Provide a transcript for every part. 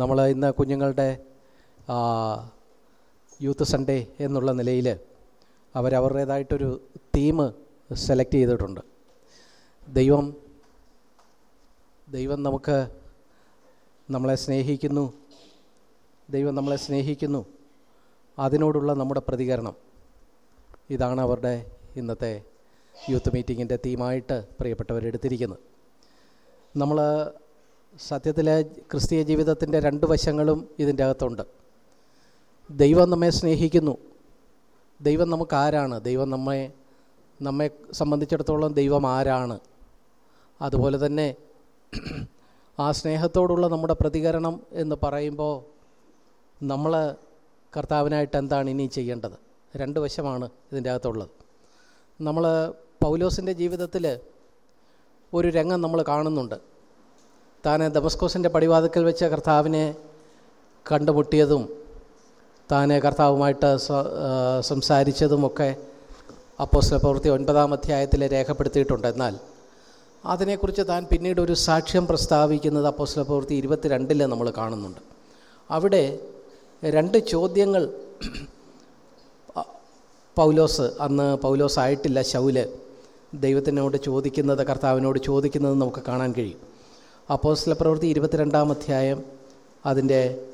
നമ്മൾ ഇന്ന് കുഞ്ഞുങ്ങളുടെ യൂത്ത് സൺഡേ എന്നുള്ള നിലയിൽ അവരവരുടേതായിട്ടൊരു തീം സെലക്ട് ചെയ്തിട്ടുണ്ട്. ദൈവം ദൈവം നമുക്ക് നമ്മളെ സ്നേഹിക്കുന്നു. ദൈവം നമ്മളെ സ്നേഹിക്കുന്നു. അതിനോടുള്ള നമ്മുടെ പ്രതികരണം. ഇതാണ് അവരുടെ ഇന്നത്തെ യൂത്ത് മീറ്റിങ്ങിന്റെ തീമായിട്ട് പ്രിയപ്പെട്ടവരെടുത്തിരിക്കുന്നത് നമ്മൾ സത്യത്തിലെ ക്രിസ്തീയ ജീവിതത്തിന്റെ രണ്ട് വശങ്ങളും ഇതിന്റെ അകത്തുണ്ട്. ദൈവം നമ്മെ സ്നേഹിക്കുന്നു. ദൈവം നമുക്ക് ആരാണ് ദൈവം നമ്മെ നമ്മെ സംബന്ധിച്ചിടത്തോളം ദൈവം ആരാണ്? അതുപോലെ തന്നെ ആ സ്നേഹത്തോടുള്ള നമ്മുടെ പ്രതികരണം എന്ന് പറയുമ്പോൾ നമ്മൾ കർത്താവിനായിട്ട് എന്താണ് ഇനി ചെയ്യേണ്ടത്? രണ്ട് വശമാണ് ഇതിന്റെ അകത്തുള്ളത്. നമ്മൾ പൗലോസിന്റെ ജീവിതത്തിൽ ഒരു രംഗം നമ്മൾ കാണുന്നുണ്ട്. താൻ ദമസ്കോസിന്റെ പടിവാതിക്കൽ വെച്ച് കർത്താവിനെ കണ്ടുമുട്ടിയതും താൻ കർത്താവുമായിട്ട് സംസാരിച്ചതുമൊക്കെ അപ്പോസ്തല പ്രവൃത്തി ഒൻപതാം അധ്യായത്തിൽ രേഖപ്പെടുത്തിയിട്ടുണ്ട്. എന്നാൽ അതിനെക്കുറിച്ച് താൻ പിന്നീട് ഒരു സാക്ഷ്യം പ്രസ്താവിക്കുന്നത് അപ്പോസ്ല പ്രവൃത്തി ഇരുപത്തിരണ്ടിൽ നമ്മൾ കാണുന്നുണ്ട്. അവിടെ രണ്ട് ചോദ്യങ്ങൾ പൗലോസ് അന്ന് പൗലോസ് ആയിട്ടില്ല ശൗൽ ദൈവത്തിനോട് ചോദിക്കുന്നത് കർത്താവിനോട് ചോദിക്കുന്നത് നമുക്ക് കാണാൻ കഴിയും. അപ്പോസ്തല പ്രവൃത്തി ഇരുപത്തിരണ്ടാം അധ്യായം അതിന്റെ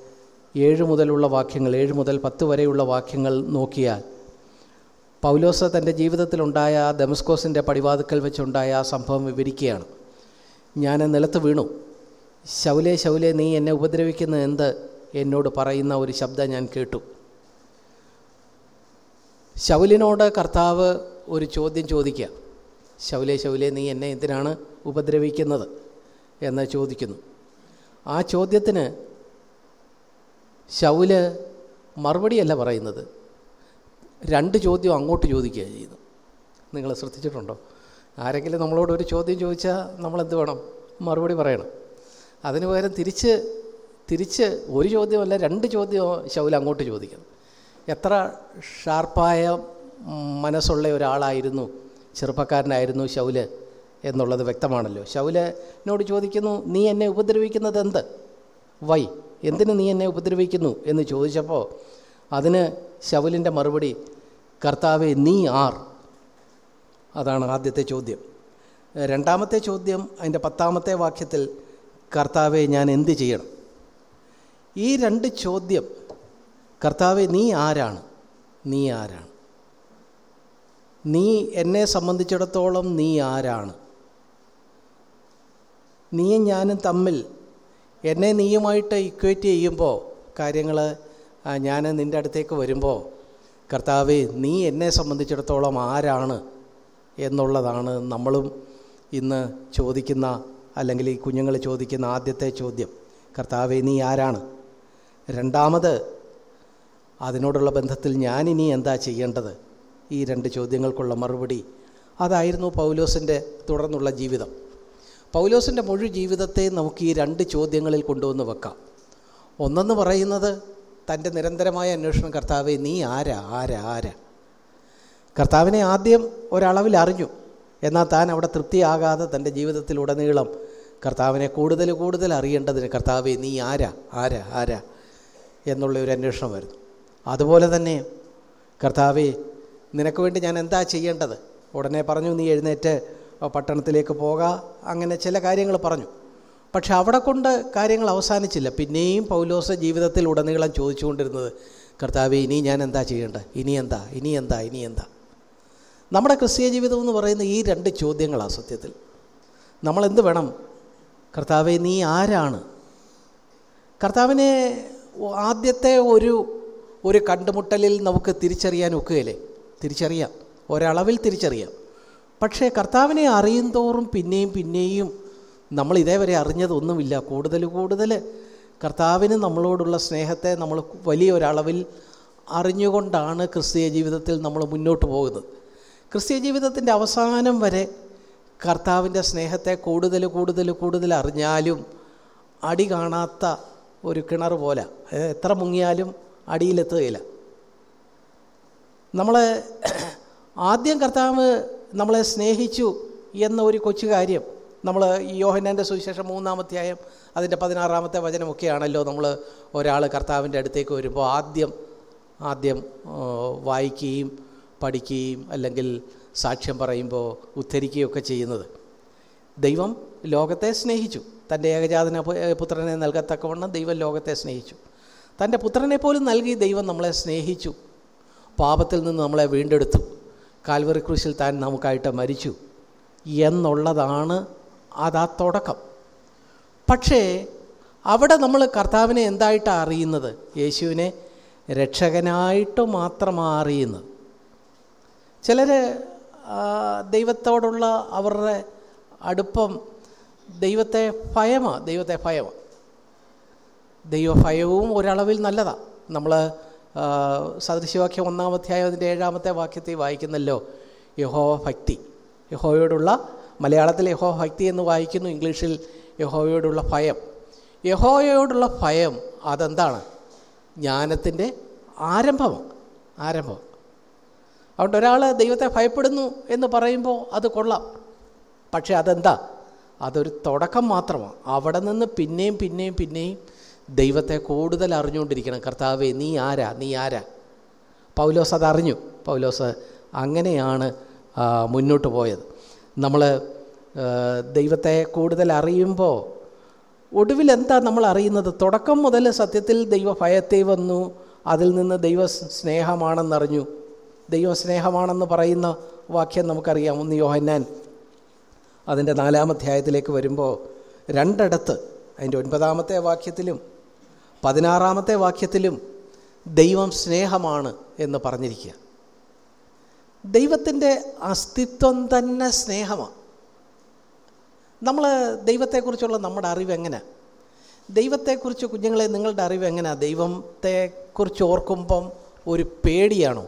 ഏഴ് മുതലുള്ള വാക്യങ്ങൾ ഏഴ് മുതൽ പത്ത് വരെയുള്ള വാക്യങ്ങൾ നോക്കിയാൽ പൗലോസ് തന്റെ ജീവിതത്തിലുണ്ടായ ആ ദമസ്കോസിന്റെ പടിവാതുക്കൽ വെച്ചുണ്ടായ ആ സംഭവം വിവരിക്കുകയാണ്. ഞാൻ നിലത്ത് വീണു. ശൗലെ ശൗലെ നീ എന്നെ ഉപദ്രവിക്കുന്ന എന്ത്? എന്നോട് പറയുന്ന ഒരു ശബ്ദം ഞാൻ കേട്ടു. ശൗലിനോട് കർത്താവ് ഒരു ചോദ്യം ചോദിക്കുക. ശൗലെ ശൗലെ നീ എന്നെ എന്തിനാണ് ഉപദ്രവിക്കുന്നത്? എന്ന് ചോദിക്കുന്നു. ആ ചോദ്യത്തിന് ശൗൽ മറുപടിയല്ല പറയുന്നത്. രണ്ട് ചോദ്യം അങ്ങോട്ട് ചോദിക്കുക ചെയ്യുന്നു നിങ്ങൾ ശ്രദ്ധിച്ചിട്ടുണ്ടോ? ആരെങ്കിലും നമ്മളോട് ഒരു ചോദ്യം ചോദിച്ചാൽ നമ്മളെന്ത് വേണം? മറുപടി പറയണം. അതിന് പകരം തിരിച്ച് തിരിച്ച് ഒരു ചോദ്യമല്ല രണ്ട് ചോദ്യം ശൗൽ അങ്ങോട്ട് ചോദിക്കുന്നു എത്ര ഷാർപ്പായ മനസ്സുള്ള ഒരാളായിരുന്നു ചെറുപ്പക്കാരനായിരുന്നു ശൗൽ. എന്നുള്ളത് വ്യക്തമാണല്ലോ. ശൗലിനോട് ചോദിക്കുന്നു നീ എന്നെ ഉപദ്രവിക്കുന്നത് എന്ത്? വൈ എന്തിന് നീ എന്നെ ഉപദ്രവിക്കുന്നു? എന്ന് ചോദിച്ചപ്പോൾ അതിന് ശൗലിന്റെ മറുപടി കർത്താവെ നീ ആർ? അതാണ് ആദ്യത്തെ ചോദ്യം. രണ്ടാമത്തെ ചോദ്യം അതിന്റെ പത്താമത്തെ വാക്യത്തിൽ കർത്താവെ ഞാൻ എന്ത് ചെയ്യണം? ഈ രണ്ട് ചോദ്യം കർത്താവെ നീ ആരാണ്? നീ ആരാണ്? നീ എന്നെ സംബന്ധിച്ചിടത്തോളം നീ ആരാണ്? നീയും ഞാനും തമ്മിൽ എന്നെ നീയുമായിട്ട് ഇക്വേറ്റ് ചെയ്യുമ്പോൾ കാര്യങ്ങൾ ഞാൻ നിന്റെ അടുത്തേക്ക് വരുമ്പോൾ കർത്താവ് നീ എന്നെ സംബന്ധിച്ചിടത്തോളം ആരാണ് എന്നുള്ളതാണ് നമ്മളും ഇന്ന് ചോദിക്കുന്ന അല്ലെങ്കിൽ ഈ കുഞ്ഞുങ്ങൾ ചോദിക്കുന്ന ആദ്യത്തെ ചോദ്യം. കർത്താവ് നീ ആരാണ്? രണ്ടാമത് അതിനോടുള്ള ബന്ധത്തിൽ ഞാനിനി എന്താ ചെയ്യേണ്ടത്? ഈ രണ്ട് ചോദ്യങ്ങൾക്കുള്ള മറുപടി. അതായിരുന്നു പൗലോസിന്റെ തുടർന്നുള്ള ജീവിതം. പൗലോസിന്റെ മുഴുവൻ ജീവിതത്തെ നമുക്ക് ഈ രണ്ട് ചോദ്യങ്ങളിൽ കൊണ്ടുവന്ന് വെക്കാം. ഒന്നെന്ന് പറയുന്നത് തന്റെ നിരന്തരമായ അന്വേഷണം കർത്താവെ നീ ആരാ? ആരാ? ആരാ? കർത്താവിനെ ആദ്യം ഒരളവിൽ അറിഞ്ഞു. എന്നാൽ താൻ അവിടെ തൃപ്തിയാകാതെ തന്റെ ജീവിതത്തിലുടനീളം കർത്താവിനെ കൂടുതൽ കൂടുതൽ അറിയേണ്ടതിന് കർത്താവെ നീ ആരാ? ആരാ? ആരാ? എന്നുള്ള ഒരു അന്വേഷണം വരുന്നു. അതുപോലെ തന്നെ കർത്താവെ നിനക്ക് വേണ്ടി ഞാൻ എന്താ ചെയ്യേണ്ടത്? ഉടനെ പറഞ്ഞു നീ എഴുന്നേറ്റ് പട്ടണത്തിലേക്ക് പോകാം. അങ്ങനെ ചില കാര്യങ്ങൾ പറഞ്ഞു. പക്ഷെ അവിടെ കൊണ്ട് കാര്യങ്ങൾ അവസാനിച്ചില്ല. പിന്നെയും പൗലോസ് ജീവിതത്തിൽ ഉടനീളം ചോദിച്ചുകൊണ്ടിരുന്നത് കർത്താവ് ഇനി ഞാൻ എന്താ ചെയ്യേണ്ടത്? ഇനി എന്താ? ഇനി എന്താ? ഇനി എന്താ? നമ്മുടെ ക്രിസ്തീയ ജീവിതം എന്ന് പറയുന്ന ഈ രണ്ട് ചോദ്യങ്ങളാണ് സത്യത്തിൽ. നമ്മളെന്ത് വേണം? കർത്താവെ നീ ആരാണ്? കർത്താവിനെ ആദ്യത്തെ ഒരു ഒരു കണ്ടുമുട്ടലിൽ നമുക്ക് തിരിച്ചറിയാൻ ഒക്കുകയില്ലേ? തിരിച്ചറിയാം. ഒരളവിൽ തിരിച്ചറിയാം. പക്ഷേ കർത്താവിനെ അറിയും തോറും പിന്നെയും പിന്നെയും നമ്മൾ ഇതേവരെ അറിഞ്ഞതൊന്നുമില്ല. കൂടുതൽ കൂടുതൽ കർത്താവിന് നമ്മളോടുള്ള സ്നേഹത്തെ നമ്മൾ വലിയ ഒരളവിൽ അറിഞ്ഞുകൊണ്ടാണ് ക്രിസ്തീയ ജീവിതത്തിൽ നമ്മൾ മുന്നോട്ട് പോകുന്നത്. ക്രിസ്തീയ ജീവിതത്തിന്റെ അവസാനം വരെ കർത്താവിന്റെ സ്നേഹത്തെ കൂടുതൽ കൂടുതൽ കൂടുതൽ അറിഞ്ഞാലും അടി കാണാത്ത ഒരു കിണർ പോലെ എത്ര മുങ്ങിയാലും അടിയിലെത്തുകയില്ല നമ്മൾ ആദ്യം കർത്താവ് നമ്മളെ സ്നേഹിച്ചു എന്ന ഒരു കൊച്ചു കാര്യം നമ്മൾ ഈ യോഹന്നാന്റെ സുവിശേഷം മൂന്നാമധ്യായം അതിന്റെ പതിനാറാമത്തെ വചനമൊക്കെയാണല്ലോ നമ്മൾ ഒരാൾ കർത്താവിന്റെ അടുത്തേക്ക് വരുമ്പോൾ ആദ്യം ആദ്യം വായിക്കുകയും പഠിക്കുകയും അല്ലെങ്കിൽ സാക്ഷ്യം പറയുമ്പോൾ ഉദ്ധരിക്കുകയൊക്കെ ചെയ്യുന്നത്. ദൈവം ലോകത്തെ സ്നേഹിച്ചു. തന്റെ ഏകജാതന പുത്രനെ നൽകത്തക്കവണ്ണം ദൈവം ലോകത്തെ സ്നേഹിച്ചു. തന്റെ പുത്രനെ പോലും നൽകി ദൈവം നമ്മളെ സ്നേഹിച്ചു. പാപത്തിൽ നിന്ന് നമ്മളെ വീണ്ടെടുത്തു. കാൽവറി ക്രൂശിൽ താൻ നമുക്കായിട്ട് മരിച്ചു എന്നുള്ളതാണ് അതാ തുടക്കം. പക്ഷേ അവിടെ നമ്മൾ കർത്താവിനെ എന്തായിട്ടാണ് അറിയുന്നത്? യേശുവിനെ രക്ഷകനായിട്ട് മാത്രമാണ് അറിയുന്നത്. ചിലർ ദൈവത്തോടുള്ള അവരുടെ അടുപ്പം ദൈവത്തെ ഭയമാണ് ദൈവത്തെ ഭയമാണ് ദൈവഭയവും ഒരളവിൽ നല്ലതാണ് നമ്മൾ സദൃശവാക്യം ഒന്നാമധ്യായം അതിന്റെ ഏഴാമത്തെ വാക്യത്തിൽ വായിക്കുന്നല്ലോ. യഹോവ ഭക്തി. യഹോവയോടുള്ള മലയാളത്തിൽ യഹോ ഭക്തി എന്ന് വായിക്കുന്നു ഇംഗ്ലീഷിൽ യഹോവയോടുള്ള ഭയം. യഹോവയോടുള്ള ഭയം അതെന്താണ്? ജ്ഞാനത്തിന്റെ ആരംഭമാണ്. ആരംഭം. അതുകൊണ്ട് ഒരാൾ ദൈവത്തെ ഭയപ്പെടുന്നു എന്ന് പറയുമ്പോൾ അത് കൊള്ളാം. പക്ഷേ അതെന്താ? അതൊരു തുടക്കം മാത്രമാണ്. അവിടെ നിന്ന് പിന്നെയും പിന്നെയും പിന്നെയും ദൈവത്തെ കൂടുതൽ അറിഞ്ഞുകൊണ്ടിരിക്കണം. കർത്താവേ നീ ആരാ? നീ ആരാ? പൗലോസ് അതറിഞ്ഞു പൗലോസ് അങ്ങനെയാണ് മുന്നോട്ട് പോയത്. നമ്മൾ ദൈവത്തെ കൂടുതൽ അറിയുമ്പോൾ ഒടുവിൽ എന്താ നമ്മൾ അറിയുന്നത്? തുടക്കം മുതൽ സത്യത്തിൽ ദൈവ ഭയത്തെ വന്നു അതിൽ നിന്ന് ദൈവ സ്നേഹമാണെന്നറിഞ്ഞു. ദൈവ സ്നേഹമാണെന്ന് പറയുന്ന വാക്യം നമുക്കറിയാം. ഒന്ന് യോഹന്നാൻ അതിന്റെ നാലാമധ്യായത്തിലേക്ക് വരുമ്പോൾ രണ്ടിടത്ത് അതിന്റെ ഒൻപതാമത്തെ വാക്യത്തിലും പതിനാറാമത്തെ വാക്യത്തിലും ദൈവം സ്നേഹമാണ് എന്ന് പറഞ്ഞിരിക്കുക. ദൈവത്തിന്റെ അസ്തിത്വം തന്നെ സ്നേഹമാണ്. നമ്മൾ ദൈവത്തെക്കുറിച്ചുള്ള നമ്മുടെ അറിവ് എങ്ങനെ? ദൈവത്തെക്കുറിച്ച് കുഞ്ഞുങ്ങളെ നിങ്ങളുടെ അറിവ് എങ്ങനെയാണ് ദൈവത്തെക്കുറിച്ച് ഓർക്കുമ്പം ഒരു പേടിയാണോ?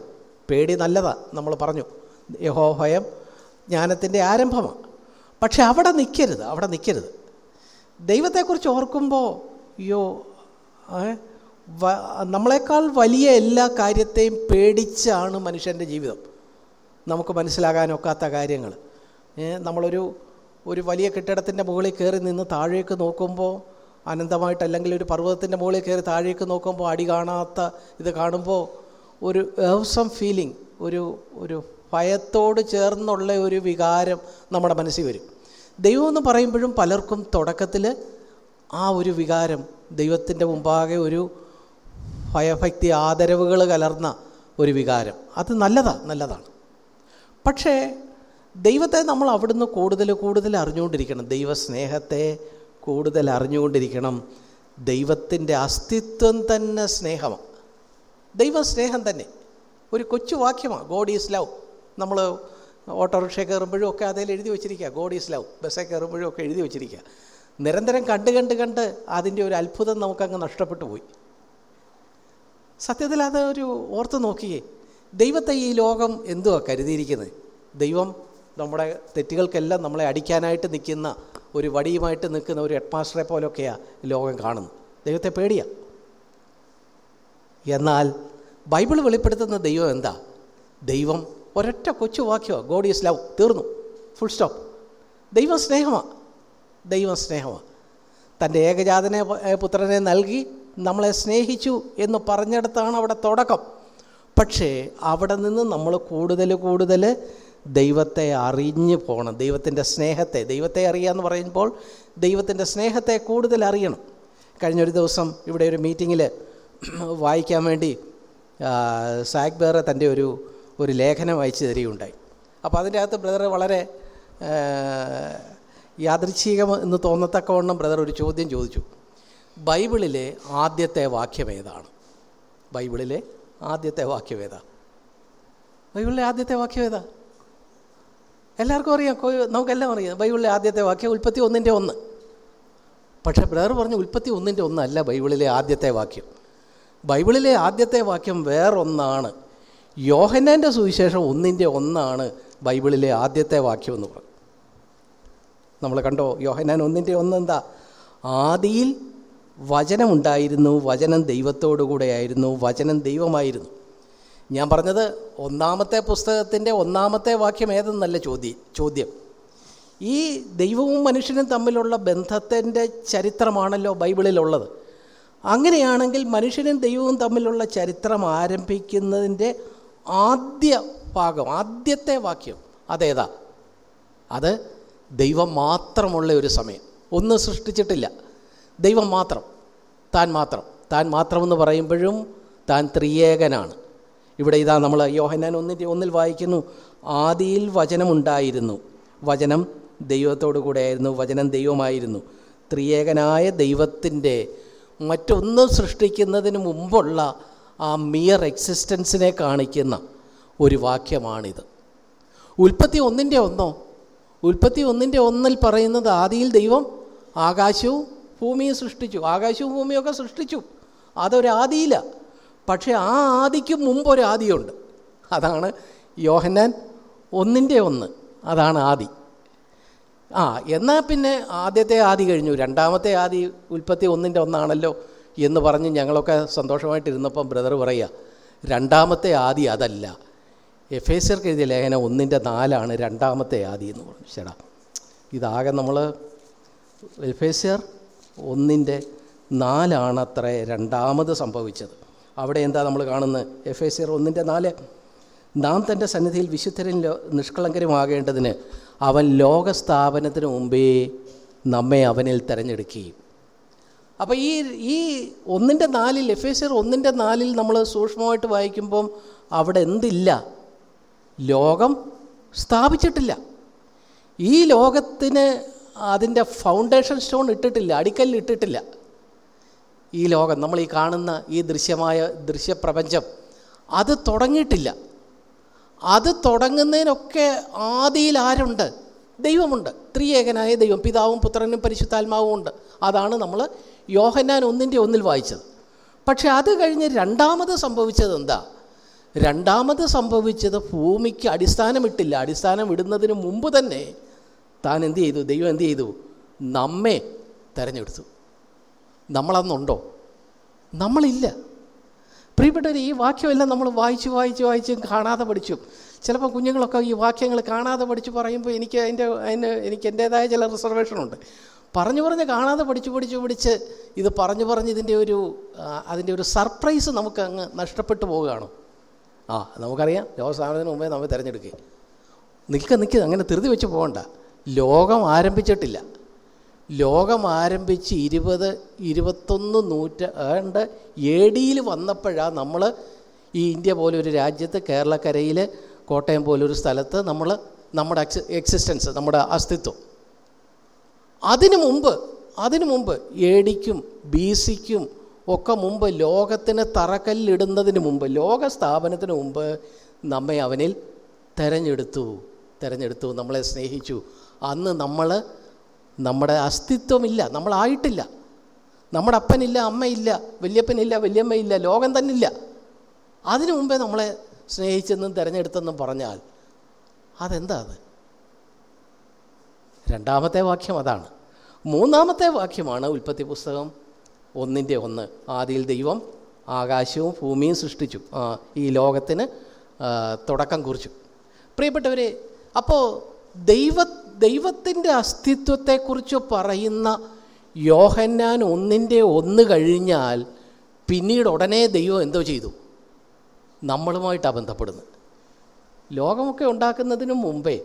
പേടി നല്ലതാണ് നമ്മൾ പറഞ്ഞു. യഹോഭയം ജ്ഞാനത്തിന്റെ ആരംഭമാണ്. പക്ഷെ അവിടെ നിൽക്കരുത് അവിടെ നിൽക്കരുത്. ദൈവത്തെക്കുറിച്ച് ഓർക്കുമ്പോൾ അയ്യോ നമ്മളെക്കാൾ വലിയ എല്ലാ കാര്യത്തെയും പേടിച്ചാണ് മനുഷ്യന്റെ ജീവിതം. നമുക്ക് മനസ്സിലാകാനൊക്കാത്ത കാര്യങ്ങൾ നമ്മളൊരു ഒരു വലിയ കെട്ടിടത്തിന്റെ മുകളിൽ കയറി നിന്ന് താഴേക്ക് നോക്കുമ്പോൾ അനന്തമായിട്ട് അല്ലെങ്കിൽ ഒരു പർവതത്തിന്റെ മുകളിൽ കയറി താഴേക്ക് നോക്കുമ്പോൾ അടി കാണാത്ത ഇത് കാണുമ്പോൾ ഒരു ഏവസം ഫീലിംഗ് ഒരു ഒരു ഭയത്തോട് ചേർന്നുള്ള ഒരു വികാരം നമ്മുടെ മനസ്സിൽ വരും. ദൈവം എന്ന് പറയുമ്പോഴും പലർക്കും തുടക്കത്തിൽ ആ ഒരു വികാരം ദൈവത്തിന്റെ മുമ്പാകെ ഒരു ഭയഭക്തി ആദരവുകൾ കലർന്ന ഒരു വികാരം. അത് നല്ലതാണ് നല്ലതാണ്. പക്ഷേ ദൈവത്തെ നമ്മൾ അവിടുന്ന് കൂടുതൽ കൂടുതൽ അറിഞ്ഞുകൊണ്ടിരിക്കണം. ദൈവസ്നേഹത്തെ കൂടുതൽ അറിഞ്ഞുകൊണ്ടിരിക്കണം. ദൈവത്തിന്റെ അസ്തിത്വം തന്നെ സ്നേഹമാണ്. ദൈവസ്നേഹം തന്നെ. ഒരു കൊച്ചു വാക്യമാണ് ഗോഡ് ഈസ് ലവ് നമ്മൾ ഓട്ടോറിക്ഷ കയറുമ്പോഴും ഒക്കെ അതിൽ എഴുതി വെച്ചിരിക്കുക ഗോഡ് ഈസ് ലവ് ബസ്സിൽ കയറുമ്പോഴും ഒക്കെ എഴുതി വെച്ചിരിക്കുക. നിരന്തരം കണ്ട് കണ്ട് കണ്ട് അതിന്റെ ഒരു അത്ഭുതം നമുക്കങ്ങ് നഷ്ടപ്പെട്ടു പോയി. സത്യത്തിൽ അത് ഒരു ഓർത്ത് നോക്കിയേ ദൈവത്തെ ഈ ലോകം എന്തുവാ കരുതിയിരിക്കുന്നത്? ദൈവം നമ്മുടെ തെറ്റുകൾക്കെല്ലാം നമ്മളെ അടിക്കാനായിട്ട് നിൽക്കുന്ന ഒരു വടിയുമായിട്ട് നിൽക്കുന്ന ഒരു ഹെഡ് മാസ്റ്ററെ പോലൊക്കെയാണ് ലോകം കാണുന്നത്. ദൈവത്തെ പേടിയാ. എന്നാൽ ബൈബിൾ വെളിപ്പെടുത്തുന്ന ദൈവം എന്താ? ദൈവം ഒരൊറ്റ കൊച്ചു വാക്യമാണ് ഗോഡ് ഈസ് ലവ് തീർന്നു. ഫുൾ സ്റ്റോപ്പ് ദൈവം സ്നേഹമാണ് ദൈവം സ്നേഹമാണ് തന്റെ ഏകജാതനെ പുത്രനെ നൽകി നമ്മളെ സ്നേഹിച്ചു എന്ന് പറഞ്ഞെടുത്താണ് അവിടെ തുടക്കം. പക്ഷേ അവിടെ നിന്ന് നമ്മൾ കൂടുതൽ കൂടുതൽ ദൈവത്തെ അറിഞ്ഞു പോകണം. ദൈവത്തിന്റെ സ്നേഹത്തെ ദൈവത്തെ അറിയുക എന്ന് പറയുമ്പോൾ ദൈവത്തിന്റെ സ്നേഹത്തെ കൂടുതൽ അറിയണം. കഴിഞ്ഞൊരു ദിവസം ഇവിടെ ഒരു മീറ്റിങ്ങിൽ വായിക്കാൻ വേണ്ടി ആ, സാഗ് ബേറെ തന്റെ ഒരു ഒരു ലേഖനം വായിച്ചു തരികയുണ്ടായി. അപ്പോൾ അതിന്റെ അകത്ത് ബ്രദർ വളരെ യാദൃച്ഛികം എന്ന് തോന്നത്തക്കവണ്ണം ബ്രദർ ഒരു ചോദ്യം ചോദിച്ചു. ബൈബിളിലെ ആദ്യത്തെ വാക്യം ഏതാണ്? ബൈബിളിലെ ആദ്യത്തെ വാക്യം ഏതാ? ബൈബിളിലെ ആദ്യത്തെ വാക്യം ഏതാ? എല്ലാവർക്കും അറിയാം. നമുക്കെല്ലാം അറിയാം. ബൈബിളിലെ ആദ്യത്തെ വാക്യം ഉൽപ്പത്തി ഒന്നിന്റെ ഒന്ന്. പക്ഷേ ബ്രദർ പറഞ്ഞു ഉൽപ്പത്തി ഒന്നിന്റെ ഒന്നല്ല ബൈബിളിലെ ആദ്യത്തെ വാക്യം. ബൈബിളിലെ ആദ്യത്തെ വാക്യം വേറൊന്നാണ്. യോഹന്നാന്റെ സുവിശേഷം ഒന്നിന്റെ ഒന്നാണ് ബൈബിളിലെ ആദ്യത്തെ വാക്യം എന്ന് പറഞ്ഞു നമ്മൾ കണ്ടോ? യോഹന്നാൻ ഒന്നിന്റെ ഒന്ന് എന്താ ആദിയിൽ വചനമുണ്ടായിരുന്നു വചനം ദൈവത്തോടു കൂടെയായിരുന്നു വചനം ദൈവമായിരുന്നു. ഞാൻ പറഞ്ഞത് ഒന്നാമത്തെ പുസ്തകത്തിന്റെ ഒന്നാമത്തെ വാക്യം ഏതെന്നല്ല ചോദ്യം ചോദ്യം. ഈ ദൈവവും മനുഷ്യനും തമ്മിലുള്ള ബന്ധത്തിന്റെ ചരിത്രമാണല്ലോ ബൈബിളിലുള്ളത്. അങ്ങനെയാണെങ്കിൽ മനുഷ്യനും ദൈവവും തമ്മിലുള്ള ചരിത്രം ആരംഭിക്കുന്നതിന്റെ ആദ്യ ഭാഗം ആദ്യത്തെ വാക്യം അതേതാ? അത് ദൈവം മാത്രമുള്ള ഒരു സമയം. ഒന്നും സൃഷ്ടിച്ചിട്ടില്ല. ദൈവം മാത്രം. താൻ മാത്രം. താൻ മാത്രമെന്ന് പറയുമ്പോഴും താൻ ത്രിയേകനാണ്. ഇവിടെ ഇതാ നമ്മൾ യോഹന്നാൻ ഒന്നിന്റെ ഒന്നിൽ വായിക്കുന്നു ആദിയിൽ വചനമുണ്ടായിരുന്നു. വചനം ദൈവത്തോടു കൂടെയായിരുന്നു വചനം ദൈവമായിരുന്നു. ത്രിയേകനായ ദൈവത്തിന്റെ മറ്റൊന്നും സൃഷ്ടിക്കുന്നതിന് മുമ്പുള്ള ആ മിയർ എക്സിസ്റ്റൻസിനെ കാണിക്കുന്ന ഒരു വാക്യമാണിത്. ഉൽപ്പത്തി ഒന്നിന്റെ ഒന്നോ ഉൽപ്പത്തി ഒന്നിന്റെ ഒന്നിൽ പറയുന്നത് ആദിയിൽ ദൈവം ആകാശവും ഭൂമിയും സൃഷ്ടിച്ചു. ആകാശവും ഭൂമിയൊക്കെ സൃഷ്ടിച്ചു. അതൊരാദിയില്ല പക്ഷേ ആ ആദിക്ക് മുമ്പ് ഒരു ആദിയുണ്ട്. അതാണ് യോഹന്നാൻ ഒന്നിന്റെ ഒന്ന്. അതാണ് ആദി. ആ എന്നാൽ പിന്നെ ആദ്യത്തെ ആദി കഴിഞ്ഞു. രണ്ടാമത്തെ ആദി ഉൽപ്പത്തി ഒന്നിന്റെ ഒന്നാണല്ലോ എന്ന് പറഞ്ഞ് ഞങ്ങളൊക്കെ സന്തോഷമായിട്ടിരുന്നപ്പം ബ്രദർ പറയുക രണ്ടാമത്തെ ആദി അതല്ല. എഫ് എസ് എഴുതിയ ലേഖനം ഒന്നിന്റെ നാലാണ് രണ്ടാമത്തെ ആദി എന്ന് പറഞ്ഞു. ചേടാ ഇതാകെ നമ്മൾ വെൽഫെയർ ഒന്നിന്റെ നാലാണത്രേ രണ്ടാമത് സംഭവിച്ചത്. അവിടെ എന്താ നമ്മൾ കാണുന്നത്? എഫ് എസ് ആർ ഒന്നിന്റെ നാല്. നാം തന്റെ സന്നിധിയിൽ വിശുദ്ധരും നിഷ്കളങ്കരുമാകേണ്ടതിന് അവൻ ലോകസ്ഥാപനത്തിന് മുമ്പേ നമ്മെ അവനിൽ തിരഞ്ഞെടുക്കുകയും. അപ്പോൾ ഈ ഈ ഒന്നിന്റെ നാലിൽ എഫ് എസ് ആർ ഒന്നിന്റെ നാലിൽ നമ്മൾ സൂക്ഷ്മമായിട്ട് വായിക്കുമ്പം അവിടെ എന്തില്ല? ലോകം സ്ഥാപിച്ചിട്ടില്ല. ഈ ലോകത്തിന് അതിന്റെ ഫൗണ്ടേഷൻ സ്റ്റോൺ ഇട്ടിട്ടില്ല അടിക്കല്ല് ഇട്ടിട്ടില്ല. ഈ ലോകം നമ്മൾ ഈ കാണുന്ന ഈ ദൃശ്യമായ ദൃശ്യപ്രപഞ്ചം അത് തുടങ്ങിയിട്ടില്ല. അത് തുടങ്ങുന്നതിനൊക്കെ ആദിയിൽ ആരുണ്ട്? ദൈവമുണ്ട്. ത്രിയേകനായ ദൈവം പിതാവും പുത്രനും പരിശുദ്ധാത്മാവും ഉണ്ട്. അതാണ് നമ്മൾ യോഹന്നാൻ ഒന്നിന്റെ ഒന്നിൽ വായിച്ചത്. പക്ഷേ അത് കഴിഞ്ഞ് രണ്ടാമത് സംഭവിച്ചത് എന്താ? രണ്ടാമത് സംഭവിച്ചത് ഭൂമിക്ക് അടിസ്ഥാനമിട്ടില്ല. അടിസ്ഥാനം ഇടുന്നതിന് മുമ്പ് തന്നെ താൻ എന്ത് ചെയ്തു? ദൈവം എന്ത് ചെയ്തു? നമ്മെ തിരഞ്ഞെടുത്തു. നമ്മളന്നുണ്ടോ? നമ്മളില്ല. പ്രിയപ്പെട്ടവർ ഈ വാക്യമെല്ലാം നമ്മൾ വായിച്ച് വായിച്ച് വായിച്ച് കാണാതെ പഠിച്ചു. ചിലപ്പോൾ കുഞ്ഞുങ്ങളൊക്കെ ഈ വാക്യങ്ങൾ കാണാതെ പഠിച്ച് പറയുമ്പോൾ എനിക്ക് അതിന്റെ അതിന് എനിക്ക് എന്റേതായ ചില റിസർവേഷനുണ്ട്. പറഞ്ഞു പറഞ്ഞ് കാണാതെ പഠിച്ചു പഠിച്ച് പഠിച്ച് ഇത് പറഞ്ഞു പറഞ്ഞ് ഇതിന്റെ ഒരു അതിന്റെ ഒരു സർപ്രൈസ് നമുക്ക് അങ്ങ് നഷ്ടപ്പെട്ടു പോവുകയാണ്. ആ നമുക്കറിയാം. ലോകസ്ഥാപനത്തിന് മുമ്പേ നമ്മൾ തിരഞ്ഞെടുക്കുക നിൽക്ക നിൽക്കുക അങ്ങനെ ധൃതി വെച്ച് പോകണ്ട. ലോകം ആരംഭിച്ചിട്ടില്ല. ലോകം ആരംഭിച്ച് ഇരുപത് ഇരുപത്തൊന്ന് നൂറ്റാണ്ട് എ ഡിയിൽ വന്നപ്പോഴാണ് നമ്മൾ ഈ ഇന്ത്യ പോലെ ഒരു രാജ്യത്ത് കേരളക്കരയിൽ കോട്ടയം പോലൊരു സ്ഥലത്ത് നമ്മൾ നമ്മുടെ എക്സ് എക്സിസ്റ്റൻസ് നമ്മുടെ അസ്തിത്വം. അതിനു മുമ്പ് അതിനു മുമ്പ് എ ഡിക്കും ബി സിക്കും ഒക്കെ മുമ്പ് ലോകത്തിന് തറക്കല്ലിടുന്നതിന് മുമ്പ് ലോക സ്ഥാപനത്തിന് മുമ്പ് നമ്മെ അവനിൽ തെരഞ്ഞെടുത്തു തിരഞ്ഞെടുത്തു നമ്മളെ സ്നേഹിച്ചു. അന്ന് നമ്മൾ നമ്മുടെ അസ്തിത്വമില്ല നമ്മളായിട്ടില്ല. നമ്മുടെ അപ്പനില്ല അമ്മയില്ല വലിയപ്പനില്ല വലിയമ്മയില്ല ലോകം തന്നെ ഇല്ല അതിനു മുമ്പേ നമ്മളെ സ്നേഹിച്ചെന്നും തിരഞ്ഞെടുത്തെന്നും പറഞ്ഞാൽ അതെന്താ അത്? രണ്ടാമത്തെ വാക്യം അതാണ്. മൂന്നാമത്തെ വാക്യമാണ് ഉൽപ്പത്തി പുസ്തകം ഒന്നിന്റെ ഒന്ന്. ആദിയിൽ ദൈവം ആകാശവും ഭൂമിയും സൃഷ്ടിച്ചു. ഈ ലോകത്തിന് തുടക്കം കുറിച്ചു. പ്രിയപ്പെട്ടവരെ അപ്പോൾ ദൈവ ദൈവത്തിന്റെ അസ്തിത്വത്തെക്കുറിച്ച് പറയുന്ന യോഹന്നാൻ ഒന്നിന്റെ ഒന്ന് കഴിഞ്ഞാൽ പിന്നീട് ഉടനെ ദൈവം എന്തോ ചെയ്തു? നമ്മളുമായിട്ടാണ് ബന്ധപ്പെടുന്നത്. ലോകമൊക്കെ ഉണ്ടാക്കുന്നതിനു മുമ്പേ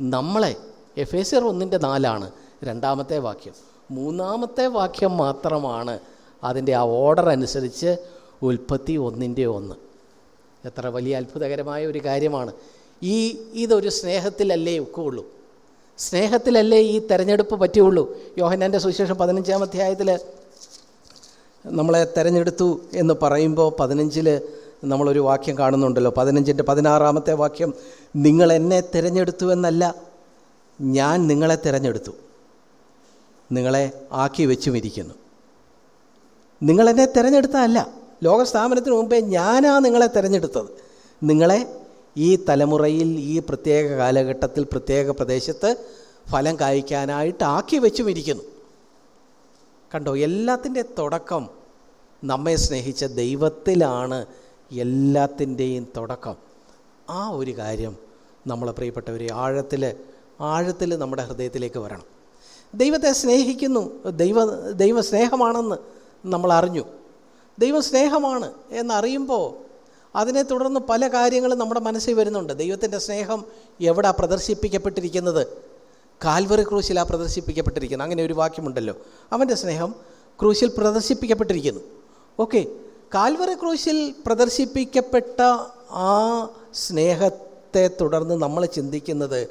നമ്മളെ എഫ് എ ആർ ഒന്നിന്റെ നാലാണ് രണ്ടാമത്തെ വാക്യം. മൂന്നാമത്തെ വാക്യം മാത്രമാണ് അതിന്റെ ആ ഓർഡർ അനുസരിച്ച് ഉൽപ്പത്തി ഒന്നിന്റെ ഒന്ന്. എത്ര വലിയ അത്ഭുതകരമായ ഒരു കാര്യമാണ്. ഈ ഇതൊരു സ്നേഹത്തിലല്ലേ ഒക്കുള്ളൂ? സ്നേഹത്തിലല്ലേ ഈ തെരഞ്ഞെടുപ്പ് പറ്റുകയുള്ളൂ യോഹന്നാന്റെ സുവിശേഷം പതിനഞ്ചാം അധ്യായത്തിൽ നമ്മളെ തെരഞ്ഞെടുത്തു എന്ന് പറയുമ്പോൾ പതിനഞ്ചിൽ നമ്മളൊരു വാക്യം കാണുന്നുണ്ടല്ലോ. പതിനഞ്ചിന്റെ പതിനാറാമത്തെ വാക്യം നിങ്ങൾ എന്നെ തിരഞ്ഞെടുത്തു എന്നല്ല ഞാൻ നിങ്ങളെ തിരഞ്ഞെടുത്തു. നിങ്ങളെ ആക്കി വെച്ചും ഇരിക്കുന്നു നിങ്ങളെന്നെ തിരഞ്ഞെടുത്തതല്ല. ലോകസ്ഥാപനത്തിന് മുമ്പേ ഞാനാ നിങ്ങളെ തിരഞ്ഞെടുത്തത്. നിങ്ങളെ ഈ തലമുറയിൽ ഈ പ്രത്യേക കാലഘട്ടത്തിൽ പ്രത്യേക പ്രദേശത്ത് ഫലം കായ്ക്കാനായിട്ട് ആക്കി വെച്ചും ഇരിക്കുന്നു കണ്ടോ എല്ലാത്തിന്റെ തുടക്കം നമ്മെ സ്നേഹിച്ച ദൈവത്തിലാണ് എല്ലാത്തിന്റെയും തുടക്കം. ആ ഒരു കാര്യം നമ്മളെ പ്രിയപ്പെട്ടവരെ ആഴത്തിൽ ആഴത്തിൽ നമ്മുടെ ഹൃദയത്തിലേക്ക് വരണം. ദൈവത്തെ സ്നേഹിക്കുന്നു. ദൈവ ദൈവസ്നേഹമാണെന്ന് നമ്മൾ അറിഞ്ഞു. ദൈവസ്നേഹമാണ് എന്നറിയുമ്പോൾ അതിനെ തുടർന്ന് പല കാര്യങ്ങളും നമ്മുടെ മനസ്സിൽ വരുന്നുണ്ട്. ദൈവത്തിന്റെ സ്നേഹം എവിടെ പ്രദർശിപ്പിക്കപ്പെട്ടിരിക്കുന്നത്? കാൽവറി ക്രൂശിലാണ് പ്രദർശിപ്പിക്കപ്പെട്ടിരിക്കുന്നത്. അങ്ങനെ ഒരു വാക്യമുണ്ടല്ലോ. അവന്റെ സ്നേഹം ക്രൂശിൽ പ്രദർശിപ്പിക്കപ്പെട്ടിരിക്കുന്നു. ഓക്കെ കാൽവറി ക്രൂശിൽ പ്രദർശിപ്പിക്കപ്പെട്ട ആ സ്നേഹത്തെ തുടർന്ന് നമ്മൾ ചിന്തിക്കുന്നത്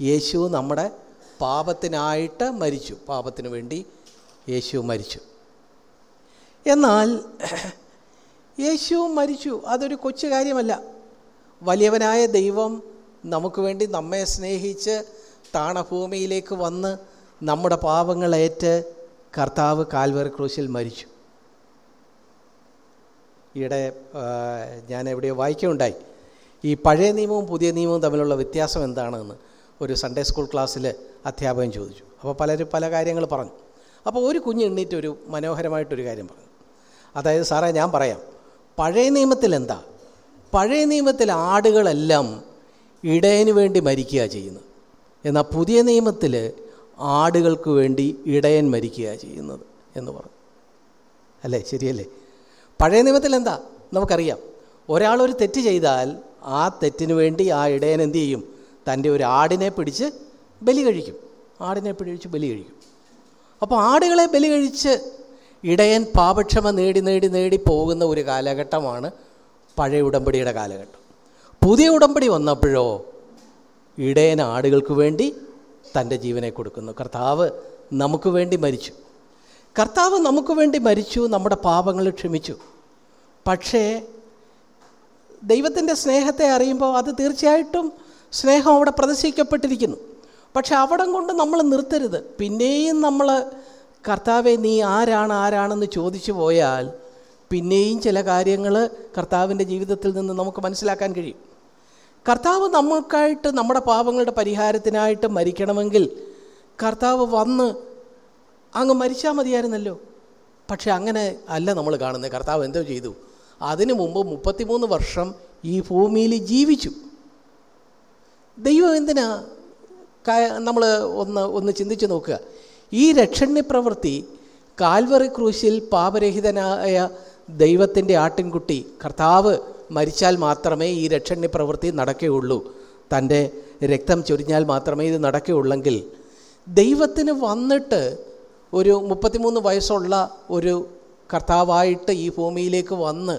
യേശു നമ്മുടെ പാപത്തിനായിട്ട് മരിച്ചു. പാപത്തിന് വേണ്ടി യേശു മരിച്ചു. എന്നാൽ യേശു മരിച്ചു. അതൊരു കൊച്ചു കാര്യമല്ല. വലിയവനായ ദൈവം നമുക്ക് വേണ്ടി നമ്മെ സ്നേഹിച്ച് താണഭൂമിയിലേക്ക് വന്ന് നമ്മുടെ പാപങ്ങളേറ്റ് കർത്താവ് കാൽവറി ക്രൂശിൽ മരിച്ചു. ഈയിടെ ഞാൻ എവിടെയോ വായിക്കുകയുണ്ടായി. ഈ പഴയ നിയമവും പുതിയ നിയമവും തമ്മിലുള്ള വ്യത്യാസം എന്താണെന്ന്. ഒരു സൺഡേ സ്കൂൾ ക്ലാസ്സിൽ അധ്യാപകൻ ചോദിച്ചു. അപ്പോൾ പലരും പല കാര്യങ്ങൾ പറഞ്ഞു. അപ്പോൾ ഒരു കുഞ്ഞ് എണ്ണീറ്റ് ഒരു മനോഹരമായിട്ടൊരു കാര്യം പറഞ്ഞു. അതായത് സാറേ ഞാൻ പറയാം. പഴയ നിയമത്തിൽ എന്താ? പഴയ നിയമത്തിൽ ആടുകളെല്ലാം ഇടയന് വേണ്ടി മരിക്കുക ചെയ്യുന്നത്. എന്നാൽ പുതിയ നിയമത്തിൽ ആടുകൾക്ക് വേണ്ടി ഇടയൻ മരിക്കുക ചെയ്യുന്നത് എന്ന് പറഞ്ഞു. അല്ലേ? ശരിയല്ലേ? പഴയ നിയമത്തിൽ എന്താ? നമുക്കറിയാം. ഒരാളൊരു തെറ്റ് ചെയ്താൽ ആ തെറ്റിന് വേണ്ടി ആ ഇടയൻ എന്തു ചെയ്യും? തന്റെ ഒരു ആടിനെ പിടിച്ച് ബലി കഴിക്കും. ആടിനെ പിടിച്ച് ബലി കഴിക്കും. അപ്പോൾ ആടുകളെ ബലി കഴിച്ച് ഇടയൻ പാപക്ഷമ നേടി നേടി നേടി പോകുന്ന ഒരു കാലഘട്ടമാണ് പഴയ ഉടമ്പടിയുടെ കാലഘട്ടം. പുതിയ ഉടമ്പടി വന്നപ്പോഴോ ഇടയൻ ആടുകൾക്ക് വേണ്ടി തന്റെ ജീവനെ കൊടുക്കുന്നു. കർത്താവ് നമുക്ക് വേണ്ടി മരിച്ചു. കർത്താവ് നമുക്ക് വേണ്ടി മരിച്ചു നമ്മുടെ പാപങ്ങൾ ക്ഷമിച്ചു. പക്ഷേ ദൈവത്തിന്റെ സ്നേഹത്തെ അറിയുമ്പോൾ അത് തീർച്ചയായിട്ടും സ്നേഹം അവിടെ പ്രദർശിക്കപ്പെട്ടിരിക്കുന്നു. പക്ഷെ അവിടം കൊണ്ട് നമ്മൾ നിർത്തരുത്. പിന്നെയും നമ്മൾ കർത്താവെ നീ ആരാണ് ആരാണെന്ന് ചോദിച്ചു പോയാൽ പിന്നെയും ചില കാര്യങ്ങൾ കർത്താവിന്റെ ജീവിതത്തിൽ നിന്ന് നമുക്ക് മനസ്സിലാക്കാൻ കഴിയും. കർത്താവ് നമ്മൾക്കായിട്ട് നമ്മുടെ പാപങ്ങളുടെ പരിഹാരത്തിനായിട്ട് മരിക്കണമെങ്കിൽ കർത്താവ് വന്ന് അങ്ങ് മരിച്ചാൽ മതിയായിരുന്നല്ലോ. പക്ഷെ അങ്ങനെ അല്ല നമ്മൾ കാണുന്നത്. കർത്താവ് എന്തോ ചെയ്തു? അതിനു മുമ്പ് മുപ്പത്തിമൂന്ന് വർഷം ഈ ഭൂമിയിൽ ജീവിച്ചു. ദൈവം എന്തിനാ നമ്മൾ ഒന്ന് ഒന്ന് ചിന്തിച്ച് നോക്കുക. ഈ രക്ഷണ്യ പ്രവൃത്തി കാൽവറി ക്രൂശിൽ പാപരഹിതനായ ദൈവത്തിന്റെ ആട്ടിൻകുട്ടി കർത്താവ് മരിച്ചാൽ മാത്രമേ ഈ രക്ഷണ്യ പ്രവൃത്തി നടക്കുകയുള്ളൂ. തന്റെ രക്തം ചൊരിഞ്ഞാൽ മാത്രമേ ഇത് നടക്കുകയുള്ളെങ്കിൽ ദൈവത്തിന് വന്നിട്ട് ഒരു മുപ്പത്തിമൂന്ന് വയസ്സുള്ള ഒരു കർത്താവായിട്ട് ഈ ഭൂമിയിലേക്ക് വന്ന്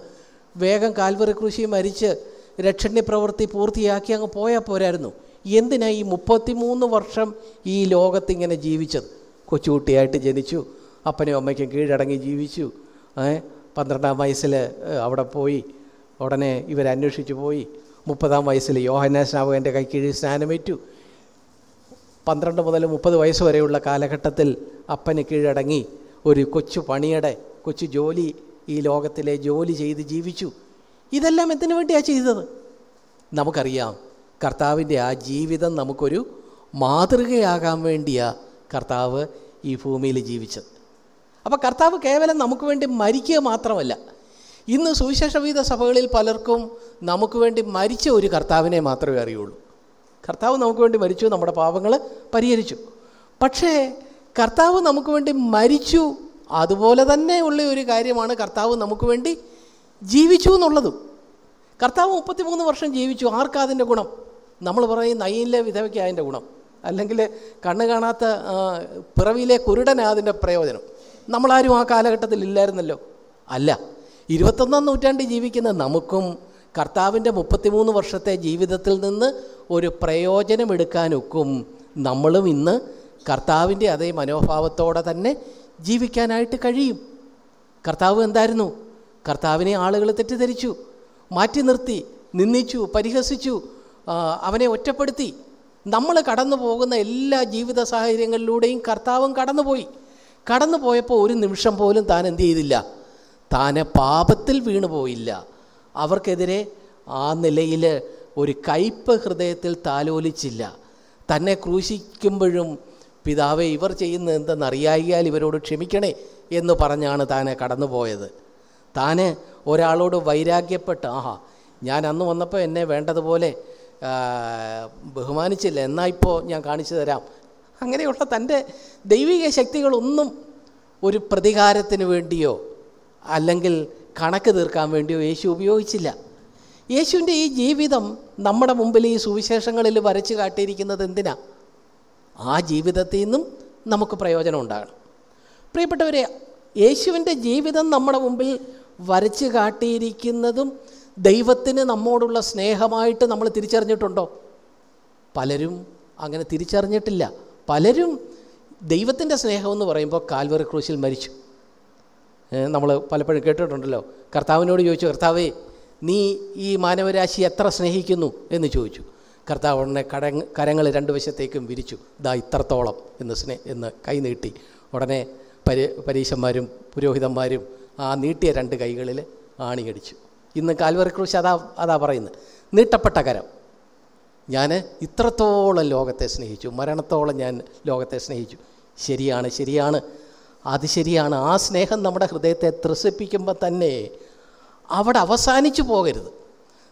വേഗം കാൽവറി കൃഷി മരിച്ച് രക്ഷണ്യ പ്രവൃത്തി പൂർത്തിയാക്കി അങ്ങ് പോയാൽ പോരായിരുന്നു. എന്തിനാ ഈ മുപ്പത്തിമൂന്ന് വർഷം ഈ ലോകത്തിങ്ങനെ ജീവിച്ചത്? കൊച്ചുകുട്ടിയായിട്ട് ജനിച്ചു അപ്പനും അമ്മയ്ക്കും കീഴടങ്ങി ജീവിച്ചു. പന്ത്രണ്ടാം വയസ്സിൽ അവിടെ പോയി. ഉടനെ ഇവരന്വേഷിച്ചു പോയി. മുപ്പതാം വയസ്സിൽ കൈ കൈക്കീഴിൽ സ്നാനമേറ്റു. പന്ത്രണ്ട് മുതൽ മുപ്പത് വയസ്സ് വരെയുള്ള കാലഘട്ടത്തിൽ അപ്പന് കീഴടങ്ങി. ഒരു കൊച്ചു പണിയുടെ കൊച്ചു ജോലി ഈ ലോകത്തിലെ ജോലി ചെയ്ത് ജീവിച്ചു. ഇതെല്ലാം എന്തിനു വേണ്ടിയാണ് ചെയ്തത്? നമുക്കറിയാം കർത്താവിന്റെ ആ ജീവിതം നമുക്കൊരു മാതൃകയാകാൻ വേണ്ടിയാണ് കർത്താവ് ഈ ഭൂമിയിൽ ജീവിച്ചത്. അപ്പോൾ കർത്താവ് കേവലം നമുക്ക് വേണ്ടി മരിക്കുക മാത്രമല്ല ഇന്ന് സുവിശേഷവീത സഭകളിൽ പലർക്കും നമുക്ക് വേണ്ടി മരിച്ച ഒരു കർത്താവിനെ മാത്രമേ അറിയുള്ളൂ. കർത്താവ് നമുക്ക് വേണ്ടി മരിച്ചു നമ്മുടെ പാപങ്ങൾ പരിഹരിച്ചു. പക്ഷേ കർത്താവ് നമുക്ക് വേണ്ടി മരിച്ചു അതുപോലെ തന്നെ ഉള്ള ഒരു കാര്യമാണ് കർത്താവ് നമുക്ക് വേണ്ടി ജീവിച്ചു എന്നുള്ളതും. കർത്താവ് മുപ്പത്തിമൂന്ന് വർഷം ജീവിച്ചു. ആർക്കാ അതിന്റെ ഗുണം? നമ്മൾ പറയും നയിലെ വിധവയ്ക്ക് അതിന്റെ ഗുണം. അല്ലെങ്കിൽ കണ്ണ് കാണാത്ത പിറവിയിലെ കുരുടനാണ് അതിന്റെ പ്രയോജനം. നമ്മളാരും ആ കാലഘട്ടത്തിൽ ഇല്ലായിരുന്നല്ലോ. അല്ല ഇരുപത്തൊന്നാം നൂറ്റാണ്ടിൽ ജീവിക്കുന്ന നമുക്കും കർത്താവിന്റെ മുപ്പത്തിമൂന്ന് വർഷത്തെ ജീവിതത്തിൽ നിന്ന് ഒരു പ്രയോജനമെടുക്കാനൊക്കും നമ്മളും ഇന്ന് കർത്താവിന്റെ അതേ മനോഭാവത്തോടെ തന്നെ ജീവിക്കാനായിട്ട് കഴിയും. കർത്താവ് എന്തായിരുന്നു? കർത്താവിനെ ആളുകൾ തെറ്റിദ്ധരിച്ചു. മാറ്റി നിർത്തി നിന്ദിച്ചു പരിഹസിച്ചു അവനെ ഒറ്റപ്പെടുത്തി. നമ്മൾ കടന്നു പോകുന്ന എല്ലാ ജീവിത സാഹചര്യങ്ങളിലൂടെയും കർത്താവും കടന്നുപോയി. കടന്നു പോയപ്പോൾ ഒരു നിമിഷം പോലും താൻ എന്തു ചെയ്തില്ല. താനെ പാപത്തിൽ വീണുപോയില്ല. അവർക്കെതിരെ ആ നിലയിൽ ഒരു കയ്പ് ഹൃദയത്തിൽ താലോലിച്ചില്ല. തന്നെ ക്രൂശിക്കുമ്പോഴും പിതാവെ ഇവർ ചെയ്യുന്ന എന്തെന്നറിയായിയാൽ ഇവരോട് ക്ഷമിക്കണേ എന്ന് പറഞ്ഞാണ് താനെ കടന്നുപോയത്. താന് ഒരാളോട് വൈരാഗ്യപ്പെട്ട് ആഹാ ഞാൻ അന്ന് വന്നപ്പോൾ എന്നെ വേണ്ടതുപോലെ ബഹുമാനിച്ചില്ല എന്നാൽ ഇപ്പോൾ ഞാൻ കാണിച്ചു തരാം. അങ്ങനെയുള്ള തന്റെ ദൈവിക ശക്തികളൊന്നും ഒരു പ്രതികാരത്തിന് വേണ്ടിയോ അല്ലെങ്കിൽ കണക്ക് തീർക്കാൻ വേണ്ടിയോ യേശു ഉപയോഗിച്ചില്ല. യേശുവിന്റെ ഈ ജീവിതം നമ്മുടെ മുമ്പിൽ ഈ സുവിശേഷങ്ങളിൽ വരച്ച് കാട്ടിയിരിക്കുന്നത് എന്തിനാ? ആ ജീവിതത്തിൽ നിന്നും നമുക്ക് പ്രയോജനം ഉണ്ടാകണം. പ്രിയപ്പെട്ടവരെ യേശുവിന്റെ ജീവിതം നമ്മുടെ മുമ്പിൽ വരച്ച് കാട്ടിയിരിക്കുന്നതും ദൈവത്തിന് നമ്മോടുള്ള സ്നേഹമായിട്ട് നമ്മൾ തിരിച്ചറിഞ്ഞിട്ടുണ്ടോ? പലരും അങ്ങനെ തിരിച്ചറിഞ്ഞിട്ടില്ല. പലരും ദൈവത്തിന്റെ സ്നേഹമെന്ന് പറയുമ്പോൾ കാൽവറി ക്രൂശിൽ മരിച്ചു. നമ്മൾ പലപ്പോഴും കേട്ടിട്ടുണ്ടല്ലോ. കർത്താവിനോട് ചോദിച്ചു കർത്താവേ നീ ഈ മാനവരാശി എത്ര സ്നേഹിക്കുന്നു? എന്ന് ചോദിച്ചു. കർത്താവ് ഉടനെ കടങ് കരങ്ങൾ രണ്ട് വശത്തേക്കും വിരിച്ചു. ദാ ഇത്രത്തോളം എന്ന് സ്നേ എന്ന് കൈനീട്ടി ഉടനെ പരി പരീശന്മാരും പുരോഹിതന്മാരും ആ നീട്ടിയ രണ്ട് കൈകളിൽ ആണിയടിച്ചു. ഇന്ന് കാൽവറി ക്രൂശ് അതാ അതാ പറയുന്നത്. നീട്ടപ്പെട്ട കരം. ഞാൻ ഇത്രത്തോളം ലോകത്തെ സ്നേഹിച്ചു. മരണത്തോളം ഞാൻ ലോകത്തെ സ്നേഹിച്ചു. ശരിയാണ് ശരിയാണ്. അത് ശരിയാണ്. ആ സ്നേഹം നമ്മുടെ ഹൃദയത്തെ ത്രസിപ്പിക്കുമ്പോൾ തന്നെ അവിടെ അവസാനിച്ചു പോകരുത്.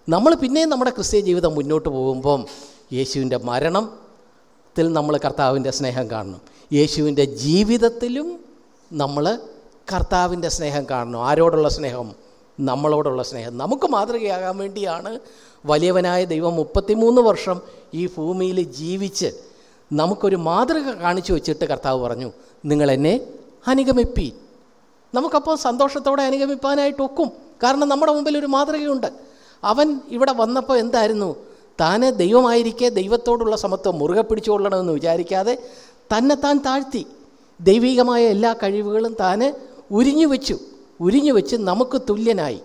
നമ്മൾ പിന്നെയും നമ്മുടെ ക്രിസ്ത്യ ജീവിതം മുന്നോട്ട് പോകുമ്പം യേശുവിന്റെ മരണത്തിൽ നമ്മൾ കർത്താവിന്റെ സ്നേഹം കാണണം. യേശുവിന്റെ ജീവിതത്തിലും നമ്മൾ കർത്താവിന്റെ സ്നേഹം കാണണം? ആരോടുള്ള സ്നേഹം? നമ്മളോടുള്ള സ്നേഹം. നമുക്ക് മാതൃകയാകാൻ വേണ്ടിയാണ് വലിയവനായ ദൈവം മുപ്പത്തിമൂന്ന് വർഷം ഈ ഭൂമിയിൽ ജീവിച്ച് നമുക്കൊരു മാതൃക കാണിച്ചു വെച്ചിട്ട് കർത്താവ് പറഞ്ഞു നിങ്ങൾ എന്നെ അനുഗമിപ്പീൻ. നമുക്കപ്പോൾ സന്തോഷത്തോടെ അനുഗമിപ്പാനായിട്ട് ഒക്കും. കാരണം നമ്മുടെ മുമ്പിൽ ഒരു മാതൃകയുണ്ട്. അവൻ ഇവിടെ വന്നപ്പോൾ എന്തായിരുന്നു? താന് ദൈവമായിരിക്കെ ദൈവത്തോടുള്ള സമത്വം മുറുകെ പിടിച്ചുകൊള്ളണമെന്ന് വിചാരിക്കാതെ തന്നെ താൻ താഴ്ത്തി. ദൈവികമായ എല്ലാ കഴിവുകളും താന് ഉരിഞ്ഞു വെച്ചു ഉരിഞ്ഞു വെച്ച് നമുക്ക് തുല്യനായി.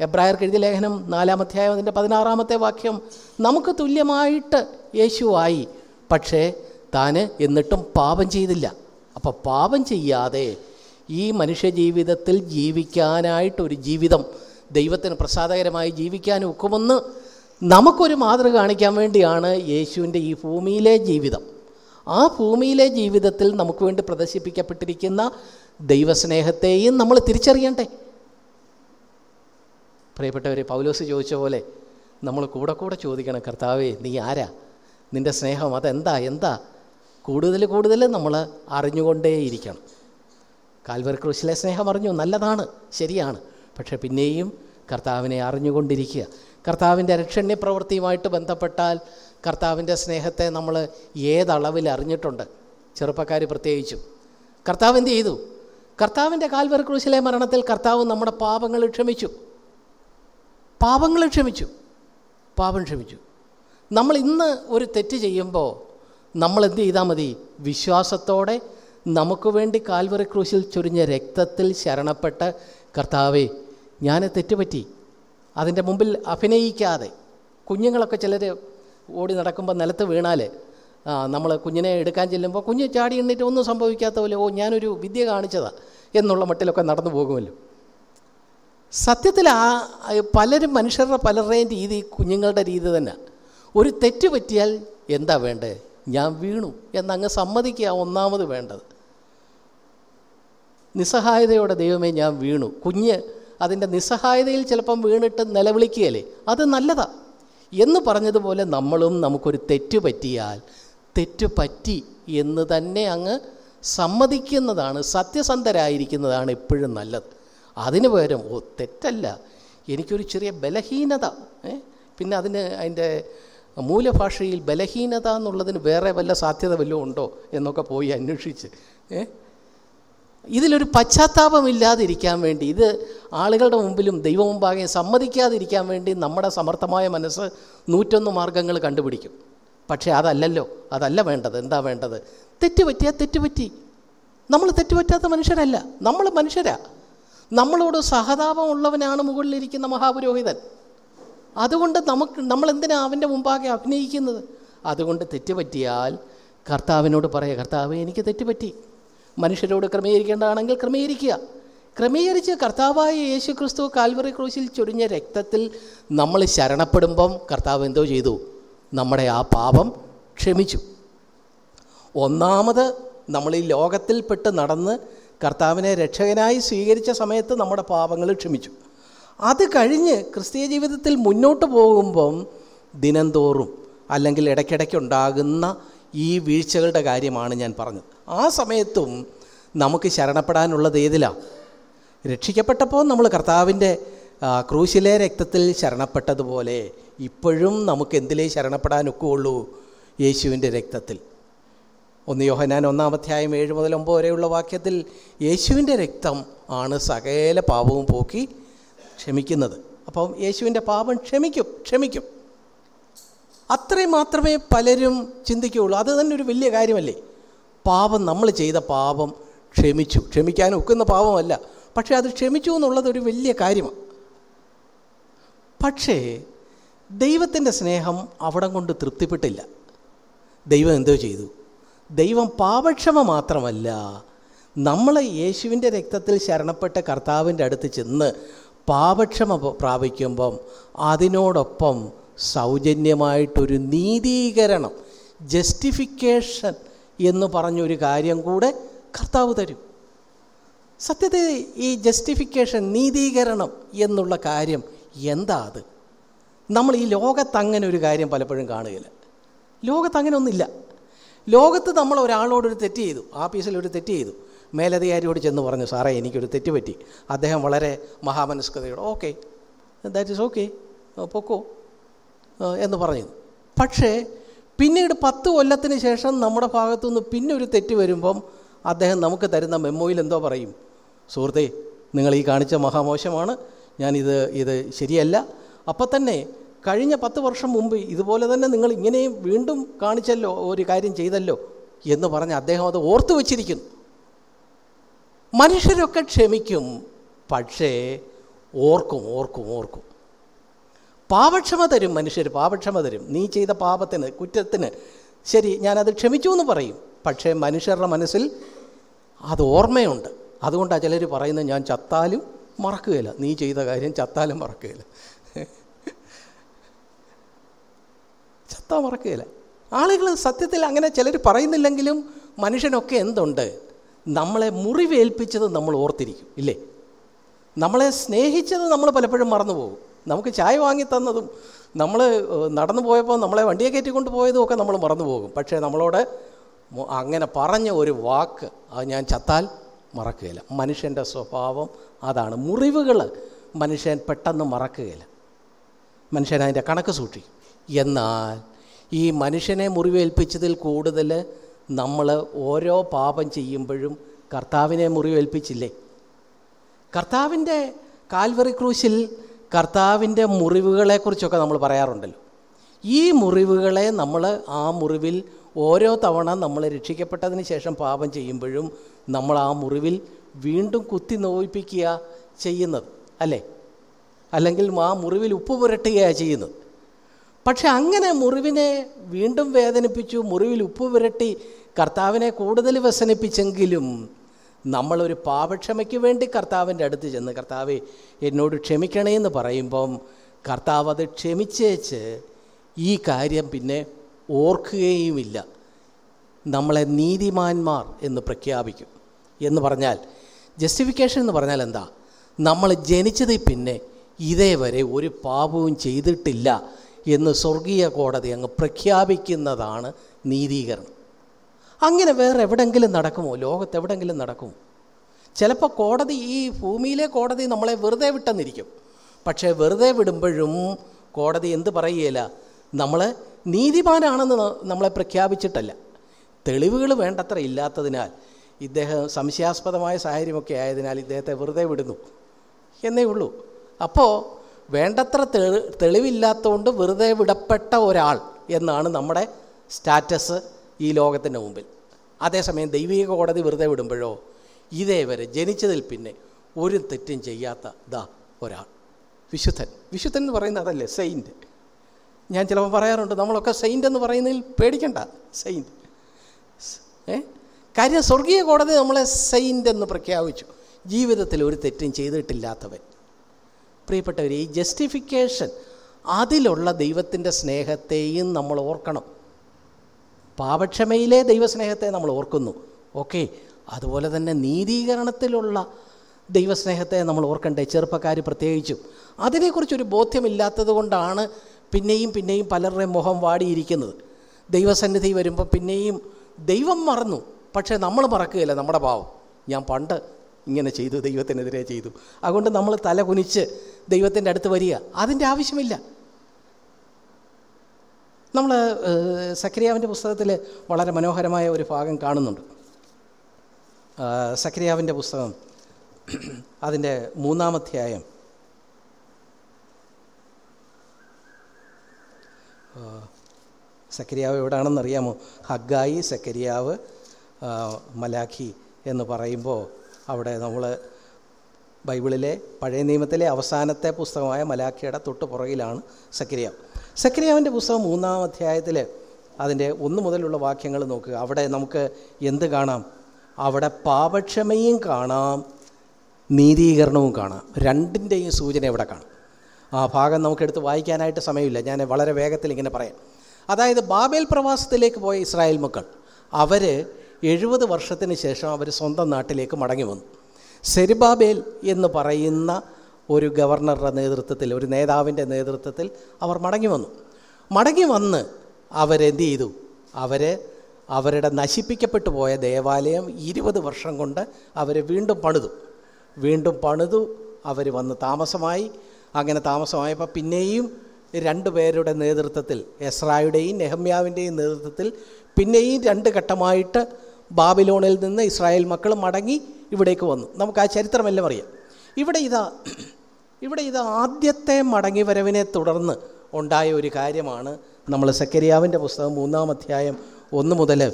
എബ്രായർക്ക് എഴുതിയ ലേഖനം നാലാമധ്യായം അതിന്റെ പതിനാറാമത്തെ വാക്യം നമുക്ക് തുല്യമായിട്ട് യേശുവായി പക്ഷേ താൻ എന്നിട്ടും പാപം ചെയ്തില്ല. അപ്പോൾ പാപം ചെയ്യാതെ ഈ മനുഷ്യജീവിതത്തിൽ ജീവിക്കാനായിട്ടൊരു ജീവിതം ദൈവത്തിന് പ്രസാദകരമായി ജീവിക്കാൻ ഒക്കുമെന്ന് നമുക്കൊരു മാതൃക കാണിക്കാൻ വേണ്ടിയാണ് യേശുവിന്റെ ഈ ഭൂമിയിലെ ജീവിതം. ആ ഭൂമിയിലെ ജീവിതത്തിൽ നമുക്ക് വേണ്ടി പ്രദർശിപ്പിക്കപ്പെട്ടിരിക്കുന്ന ദൈവസ്നേഹത്തെയും നമ്മൾ തിരിച്ചറിയണ്ടേ? പ്രിയപ്പെട്ടവർ പൗലോസ് ചോദിച്ച പോലെ നമ്മൾ കൂടെ കൂടെ ചോദിക്കണം കർത്താവേ നീ ആരാ? നിന്റെ സ്നേഹം അതെന്താ? എന്താ? കൂടുതൽ കൂടുതൽ നമ്മൾ അറിഞ്ഞുകൊണ്ടേയിരിക്കണം. കാൽവർ ക്രൂശിലെ സ്നേഹം അറിഞ്ഞു നല്ലതാണ് ശരിയാണ്. പക്ഷേ പിന്നെയും കർത്താവിനെ അറിഞ്ഞുകൊണ്ടിരിക്കുക. കർത്താവിന്റെ രക്ഷണ്യ പ്രവൃത്തിയുമായിട്ട് ബന്ധപ്പെട്ടാൽ കർത്താവിന്റെ സ്നേഹത്തെ നമ്മൾ ഏതളവിൽ അറിഞ്ഞിട്ടുണ്ട്? ചെറുപ്പക്കാർ പ്രത്യേകിച്ചും. കർത്താവ് എന്ത് ചെയ്തു? കർത്താവിന്റെ കാൽവർ ക്രൂശിലെ മരണത്തിൽ കർത്താവ് നമ്മുടെ പാപങ്ങൾ ക്ഷമിച്ചു. പാപങ്ങൾ ക്ഷമിച്ചു. പാപം ക്ഷമിച്ചു. നമ്മൾ ഇന്ന് ഒരു തെറ്റ് ചെയ്യുമ്പോൾ നമ്മൾ എന്ത് ചെയ്താൽ മതി? വിശ്വാസത്തോടെ നമുക്ക് വേണ്ടി കാൽവറി ക്രൂശിൽ ചൊരിഞ്ഞ രക്തത്തിൽ ശരണപ്പെട്ട് കർത്താവേ ഞാൻ തെറ്റുപറ്റി. അതിന്റെ മുമ്പിൽ അഭിനയിക്കാതെ. കുഞ്ഞുങ്ങളൊക്കെ ചിലർ ഓടി നടക്കുമ്പോൾ നിലത്ത് വീണാൽ നമ്മൾ കുഞ്ഞിനെ എടുക്കാൻ ചെല്ലുമ്പോൾ കുഞ്ഞ് ചാടി എണ്ണിട്ട് ഒന്നും സംഭവിക്കാത്ത പോലെ ഓ ഞാനൊരു വിദ്യ കാണിച്ചതാ എന്നുള്ള മട്ടിലൊക്കെ നടന്നു പോകുമല്ലോ. സത്യത്തിൽ ആ പലരും മനുഷ്യരുടെ പലരുടെയും രീതി കുഞ്ഞുങ്ങളുടെ രീതി തന്നെ. ഒരു തെറ്റ് പറ്റിയാൽ എന്താ വേണ്ടേ? ഞാൻ വീണു എന്നങ്ങ് സമ്മതിക്കുക ഒന്നാമത് വേണ്ടത്. നിസ്സഹായതയോടെ ദൈവമേ ഞാൻ വീണു. കുഞ്ഞ് അതിന്റെ നിസ്സഹായതയിൽ ചിലപ്പം വീണിട്ട് നിലവിളിക്കുകയല്ലേ? അത് നല്ലതാണ് എന്ന് പറഞ്ഞതുപോലെ നമ്മളും നമുക്കൊരു തെറ്റ് പറ്റിയാൽ തെറ്റ് പറ്റി എന്ന് തന്നെ അങ്ങ് സമ്മതിക്കുന്നതാണ് സത്യസന്ധരായിരിക്കുന്നതാണ് എപ്പോഴും നല്ലത്. അതിന് പകരം ഓ തെറ്റല്ല. എനിക്കൊരു ചെറിയ ബലഹീനത പിന്നെ അതിന് അതിന്റെ മൂലഭാഷയിൽ ബലഹീനത എന്നുള്ളതിന് വേറെ വല്ല സാധ്യത വല്ലതും ഉണ്ടോ എന്നൊക്കെ പോയി അന്വേഷിച്ച് ഇതിലൊരു പശ്ചാത്താപമില്ലാതിരിക്കാൻ വേണ്ടി ഇത് ആളുകളുടെ മുമ്പിലും ദൈവമുമ്പാകെ സമ്മതിക്കാതിരിക്കാൻ വേണ്ടി നമ്മുടെ സമർത്ഥമായ മനസ്സ് നൂറ്റൊന്ന് മാർഗങ്ങൾ കണ്ടുപിടിക്കും. പക്ഷേ അതല്ലല്ലോ അതല്ല വേണ്ടത്. എന്താ വേണ്ടത്? തെറ്റുപറ്റിയാൽ തെറ്റുപറ്റി. നമ്മൾ തെറ്റുപറ്റാത്ത മനുഷ്യരല്ല. നമ്മൾ മനുഷ്യരാ. നമ്മളോട് സഹതാപമുള്ളവനാണ് മുകളിലിരിക്കുന്ന മഹാപുരോഹിതൻ. അതുകൊണ്ട് നമുക്ക് നമ്മൾ എന്തിനാ അവന്റെ മുമ്പാകെ അഭിനയിക്കുന്നത്? അതുകൊണ്ട് തെറ്റുപറ്റിയാൽ കർത്താവിനോട് പറയുക കർത്താവ് എനിക്ക് തെറ്റുപറ്റി. മനുഷ്യരോട് ക്രമീകരിക്കേണ്ടതാണെങ്കിൽ ക്രമീകരിക്കുക. ക്രമീകരിച്ച് കർത്താവായ യേശു ക്രിസ്തു കാൽവറി ക്രൂശിൽ ചൊരിഞ്ഞ രക്തത്തിൽ നമ്മൾ ശരണപ്പെടുമ്പം കർത്താവ് എന്തോ ചെയ്തു? നമ്മുടെ ആ പാപം ക്ഷമിച്ചു. ഒന്നാമത് നമ്മൾ ഈ ലോകത്തിൽപ്പെട്ട് നടന്ന് കർത്താവിനെ രക്ഷകനായി സ്വീകരിച്ച സമയത്ത് നമ്മുടെ പാപങ്ങൾ ക്ഷമിച്ചു. അത് കഴിഞ്ഞ് ക്രിസ്തീയ ജീവിതത്തിൽ മുന്നോട്ട് പോകുമ്പം ദിനംതോറും അല്ലെങ്കിൽ ഇടയ്ക്കിടയ്ക്കുണ്ടാകുന്ന ഈ വീഴ്ചകളുടെ കാര്യമാണ് ഞാൻ പറഞ്ഞത്. ആ സമയത്തും നമുക്ക് ശരണപ്പെടാനുള്ളത് ഏതിലാണ് രക്ഷിക്കപ്പെട്ടപ്പോൾ നമ്മൾ കർത്താവിന്റെ ക്രൂശിലെ രക്തത്തിൽ ശരണപ്പെട്ടതുപോലെ ഇപ്പോഴും നമുക്ക് എന്തിലേ ശരണപ്പെടാനൊക്കെ യേശുവിന്റെ രക്തത്തിൽ. ഒന്ന് യോഹനാൻ ഒന്നാമധ്യായം ഏഴ് മുതൽ ഒമ്പത് വരെയുള്ള വാക്യത്തിൽ യേശുവിന്റെ രക്തം ആണ് സകല പാപവും പോക്കി ക്ഷമിക്കുന്നത്. അപ്പം യേശുവിന്റെ പാപം ക്ഷമിക്കും ക്ഷമിക്കും. അത്രയും മാത്രമേ പലരും ചിന്തിക്കുകയുള്ളൂ. അത് തന്നെ ഒരു വലിയ കാര്യമല്ലേ? പാപം നമ്മൾ ചെയ്ത പാപം ക്ഷമിച്ചു. ക്ഷമിക്കാൻ ഒക്കുന്ന പാപമല്ല. പക്ഷേ അത് ക്ഷമിച്ചു എന്നുള്ളത് ഒരു വലിയ കാര്യമാണ്. പക്ഷേ ദൈവത്തിന്റെ സ്നേഹം അവിടം കൊണ്ട് തൃപ്തിപ്പെട്ടില്ല. ദൈവം എന്തോ ചെയ്തു? ദൈവം പാപക്ഷമ മാത്രമല്ല നമ്മളെ യേശുവിന്റെ രക്തത്തിൽ ശരണപ്പെട്ട കർത്താവിന്റെ അടുത്ത് ചെന്ന് പാപക്ഷമ പ്രാപിക്കുമ്പം അതിനോടൊപ്പം സൗജന്യമായിട്ടൊരു നീതീകരണം ജസ്റ്റിഫിക്കേഷൻ എന്ന് പറഞ്ഞൊരു കാര്യം കൂടെ കർത്താവ് തരും. സത്യത്തിൽ ഈ ജസ്റ്റിഫിക്കേഷൻ നീതീകരണം എന്നുള്ള കാര്യം എന്താ അത്? നമ്മൾ ഈ ലോകത്തങ്ങനെ ഒരു കാര്യം പലപ്പോഴും കാണുകയില്ല. ലോകത്തങ്ങനെ ഒന്നില്ല ലോകത്ത് നമ്മൾ ഒരാളോടൊരു തെറ്റ് ചെയ്തു ആഫീസിൽ ഒരു തെറ്റ് ചെയ്തു. മേലധികാരിയോട് ചെന്ന് പറഞ്ഞു സാറേ എനിക്കൊരു തെറ്റ് പറ്റി. അദ്ദേഹം വളരെ മഹാമനസ്കതയോട് ഓക്കെ ദാറ്റ് ഇസ് ഓക്കെ പൊക്കോ എന്ന് പറഞ്ഞു. പക്ഷേ പിന്നീട് പത്ത് കൊല്ലത്തിന് ശേഷം നമ്മുടെ ഭാഗത്തുനിന്ന് പിന്നെ ഒരു തെറ്റ് വരുമ്പം അദ്ദേഹം നമുക്ക് തരുന്ന മെമ്മോയിൽ എന്തോ പറയും. സുഹൃത്തെ നിങ്ങൾ ഈ കാണിച്ച മഹാമോശമാണ് ഞാനിത് ഇത് ശരിയല്ല. അപ്പം തന്നെ കഴിഞ്ഞ പത്ത് വർഷം മുമ്പ് ഇതുപോലെ തന്നെ നിങ്ങൾ ഇങ്ങനെയും വീണ്ടും കാണിച്ചല്ലോ ഒരു കാര്യം ചെയ്തല്ലോ എന്ന് പറഞ്ഞ് അദ്ദേഹം അത് ഓർത്തു വച്ചിരിക്കുന്നു. മനുഷ്യരൊക്കെ ക്ഷമിക്കും പക്ഷേ ഓർക്കും ഓർക്കും ഓർക്കും. പാപക്ഷമ തരും മനുഷ്യർ പാപക്ഷമ തരും. നീ ചെയ്ത പാപത്തിന് കുറ്റത്തിന് ശരി ഞാനത് ക്ഷമിച്ചു എന്ന് പറയും. പക്ഷേ മനുഷ്യരുടെ മനസ്സിൽ അത് ഓർമ്മയുണ്ട്. അതുകൊണ്ടാണ് ചിലർ പറയുന്നത് ഞാൻ ചത്താലും മറക്കുകയില്ല. നീ ചെയ്ത കാര്യം ചത്താലും മറക്കുകയില്ല. ചത്താ മറക്കുകയില്ല. ആളുകൾ സത്യത്തിൽ അങ്ങനെ ചിലർ പറയുന്നില്ലെങ്കിലും മനുഷ്യനൊക്കെ എന്തുണ്ട്? നമ്മളെ മുറിവേൽപ്പിച്ചത് നമ്മൾ ഓർത്തിരിക്കും ഇല്ലേ? നമ്മളെ സ്നേഹിച്ചത് നമ്മൾ പലപ്പോഴും മറന്നു പോകും നമുക്ക് ചായ വാങ്ങി തന്നതും നമ്മൾ നടന്നു പോയപ്പോൾ നമ്മളെ വണ്ടിയെ കയറ്റിക്കൊണ്ട് പോയതും ഒക്കെ നമ്മൾ മറന്നു പോകും പക്ഷേ നമ്മളോട് അങ്ങനെ പറഞ്ഞ ഒരു വാക്ക് അത് ഞാൻ ചത്താൽ മറക്കുകയില്ല. മനുഷ്യന്റെ സ്വഭാവം അതാണ്. മുറിവുകൾ മനുഷ്യൻ പെട്ടെന്ന് മറക്കുകയില്ല. മനുഷ്യൻ അതിന്റെ കണക്ക് സൂക്ഷിക്കും. എന്നാൽ ഈ മനുഷ്യനെ മുറിവേൽപ്പിച്ചതിൽ കൂടുതൽ നമ്മൾ ഓരോ പാപം ചെയ്യുമ്പോഴും കർത്താവിനെ മുറിവേൽപ്പിച്ചില്ലേ? കർത്താവിന്റെ കാൽവറി ക്രൂശിൽ കർത്താവിന്റെ മുറിവുകളെക്കുറിച്ചൊക്കെ നമ്മൾ പറയാറുണ്ടല്ലോ. ഈ മുറിവുകളെ നമ്മൾ ആ മുറിവിൽ ഓരോ തവണ നമ്മൾ രക്ഷിക്കപ്പെട്ടതിന് ശേഷം പാപം ചെയ്യുമ്പോഴും നമ്മൾ ആ മുറിവിൽ വീണ്ടും കുത്തി നോയിപ്പിക്കുക ചെയ്യുന്നത് അല്ലേ? അല്ലെങ്കിൽ ആ മുറിവിൽ ഉപ്പ് പുരട്ടുകയാണ് ചെയ്യുന്നത്. പക്ഷെ അങ്ങനെ മുറിവിനെ വീണ്ടും വേദനിപ്പിച്ചു മുറിവിൽ ഉപ്പ് പുരട്ടി കർത്താവിനെ കൂടുതൽ വ്യസനിപ്പിച്ചെങ്കിലും നമ്മളൊരു പാപക്ഷമയ്ക്ക് വേണ്ടി കർത്താവിന്റെ അടുത്ത് ചെന്ന് കർത്താവെ എന്നോട് ക്ഷമിക്കണേ എന്ന് പറയുമ്പം കർത്താവ് അത് ക്ഷമിച്ചേച്ച് ഈ കാര്യം പിന്നെ ഓർക്കുകയുമില്ല. നമ്മളെ നീതിമാന്മാർ എന്ന് പ്രഖ്യാപിക്കും. എന്ന് പറഞ്ഞാൽ ജസ്റ്റിഫിക്കേഷൻ എന്ന് പറഞ്ഞാൽ എന്താ? നമ്മൾ ജനിച്ചതിൽ പിന്നെ ഇതേവരെ ഒരു പാപവും ചെയ്തിട്ടില്ല എന്ന് സ്വർഗീയ കോടതി അങ്ങ് പ്രഖ്യാപിക്കുന്നതാണ് നീതീകരണം. അങ്ങനെ വേറെ എവിടെങ്കിലും നടക്കുമോ? ലോകത്ത് എവിടെങ്കിലും നടക്കുമോ? ചിലപ്പോൾ കോടതി ഈ ഭൂമിയിലെ കോടതി നമ്മളെ വെറുതെ വിട്ടെന്നിരിക്കും. പക്ഷേ വെറുതെ വിടുമ്പോഴും കോടതി എന്ത് പറയുകയില്ല? നമ്മൾ നീതിമാനാണെന്ന് നമ്മളെ പ്രഖ്യാപിച്ചിട്ടല്ല. തെളിവുകൾ വേണ്ടത്ര ഇല്ലാത്തതിനാൽ ഇദ്ദേഹം സംശയാസ്പദമായ സാഹചര്യമൊക്കെ ആയതിനാൽ ഇദ്ദേഹത്തെ വെറുതെ വിടുന്നു. എന്നേ ഉള്ളൂ. അപ്പോൾ വേണ്ടത്ര തെളി തെളിവില്ലാത്തതുകൊണ്ട് വെറുതെ വിടപ്പെട്ട ഒരാൾ എന്നാണ് നമ്മുടെ സ്റ്റാറ്റസ് ഈ ലോകത്തിന്റെ മുമ്പിൽ. അതേസമയം ദൈവിക കോടതി വെറുതെ വിടുമ്പോഴോ ഇതേവരെ ജനിച്ചതിൽ പിന്നെ ഒരു തെറ്റും ചെയ്യാത്ത ദാ ഒരാൾ. വിശുദ്ധൻ. വിശുദ്ധൻ എന്ന് പറയുന്നത് അതല്ലേ? സെയിന്റ് ഞാൻ ചിലപ്പോൾ പറയാറുണ്ട് നമ്മളൊക്കെ സെയിന്റ് എന്ന് പറയുന്നതിൽ പേടിക്കണ്ട. സെയിന്റ് ഏ? കാര്യം സ്വർഗീയ കോടതി നമ്മളെ സെയിന്റ് എന്ന് പ്രഖ്യാപിച്ചു. ജീവിതത്തിൽ ഒരു തെറ്റും ചെയ്തിട്ടില്ലാത്തവൻ. പ്രിയപ്പെട്ടവർ ഈ ജസ്റ്റിഫിക്കേഷൻ അതിലുള്ള ദൈവത്തിന്റെ സ്നേഹത്തെയും നമ്മൾ ഓർക്കണം. പാപക്ഷമയിലെ ദൈവസ്നേഹത്തെ നമ്മൾ ഓർക്കുന്നു. ഓക്കെ അതുപോലെ തന്നെ നീതീകരണത്തിലുള്ള ദൈവസ്നേഹത്തെ നമ്മൾ ഓർക്കണ്ടേ? ചെറുപ്പക്കാർ പ്രത്യേകിച്ചും. അതിനെക്കുറിച്ചൊരു ബോധ്യമില്ലാത്തത് കൊണ്ടാണ് പിന്നെയും പിന്നെയും പലരുടെയും മുഖം വാടിയിരിക്കുന്നത്. ദൈവസന്നിധി വരുമ്പോൾ പിന്നെയും ദൈവം മറന്നു. പക്ഷേ നമ്മൾ മറക്കുകയില്ല നമ്മുടെ പാവം. ഞാൻ പണ്ട് ഇങ്ങനെ ചെയ്തു ദൈവത്തിനെതിരെ ചെയ്തു. അതുകൊണ്ട് നമ്മൾ തല കുനിച്ച് ദൈവത്തിന്റെ അടുത്ത് വരിക. അതിന്റെ ആവശ്യമില്ല. നമ്മൾ സക്രിയാവിന്റെ പുസ്തകത്തിൽ വളരെ മനോഹരമായ ഒരു ഭാഗം കാണുന്നുണ്ട്. സക്രിയാവിന്റെ പുസ്തകം അതിന്റെ മൂന്നാമധ്യായം സക്കരിയാവ് എവിടെയാണെന്ന് അറിയാമോ ഹഗ്ഗായി സക്കരിയാവ് മലാഖി എന്ന് പറയുമ്പോൾ അവിടെ നമ്മൾ ബൈബിളിലെ പഴയ നിയമത്തിലെ അവസാനത്തെ പുസ്തകമായ മലാഖിയുടെ തൊട്ട് പുറകിലാണ് സക്രിയാവ് സക്രിയാവിന്റെ പുസ്തകം മൂന്നാം അധ്യായത്തിൽ അതിന്റെ ഒന്ന് മുതലുള്ള വാക്യങ്ങൾ നോക്കുക. അവിടെ നമുക്ക് എന്ത് കാണാം? അവിടെ പാപക്ഷമയും കാണാം നീതീകരണവും കാണാം. രണ്ടിന്റെയും സൂചന ഇവിടെ കാണാം. ആ ഭാഗം നമുക്കെടുത്ത് വായിക്കാനായിട്ട് സമയമില്ല. ഞാൻ വളരെ വേഗത്തിൽ ഇങ്ങനെ പറയാം. അതായത് ബാബേൽ പ്രവാസത്തിലേക്ക് പോയ ഇസ്രായേൽ മക്കൾ അവർ എഴുപത് വർഷത്തിന് ശേഷം അവർ സ്വന്തം നാട്ടിലേക്ക് മടങ്ങി വന്നു. സെരിബാബേൽ എന്ന് പറയുന്ന ഒരു ഗവർണറുടെ നേതൃത്വത്തിൽ ഒരു നേതാവിന്റെ നേതൃത്വത്തിൽ അവർ മടങ്ങി വന്നു. മടങ്ങി വന്ന് അവരെന്ത് ചെയ്തു? അവർ അവരുടെ നശിപ്പിക്കപ്പെട്ടു പോയ ദേവാലയം ഇരുപത് വർഷം കൊണ്ട് അവർ വീണ്ടും പണിതു. വീണ്ടും പണിതു അവർ വന്ന് താമസമായി. അങ്ങനെ താമസമായപ്പോൾ പിന്നെയും രണ്ട് പേരുടെ നേതൃത്വത്തിൽ എസ്രായുടെയും നെഹമ്യാവിന്റെയും നേതൃത്വത്തിൽ പിന്നെയും രണ്ട് ഘട്ടമായിട്ട് ബാബിലോണിൽ നിന്ന് ഇസ്രായേൽ മക്കൾ മടങ്ങി ഇവിടേക്ക് വന്നു. നമുക്ക് ആ ചരിത്രമെല്ലാം അറിയാം. ഇവിടെ ഇതാ ഇവിടെ ഇത് ആദ്യത്തെ മടങ്ങിവരവിനെ തുടർന്ന് ഉണ്ടായ ഒരു കാര്യമാണ് നമ്മൾ സക്കരിയാവിന്റെ പുസ്തകം മൂന്നാം അധ്യായം ഒന്ന് മുതൽ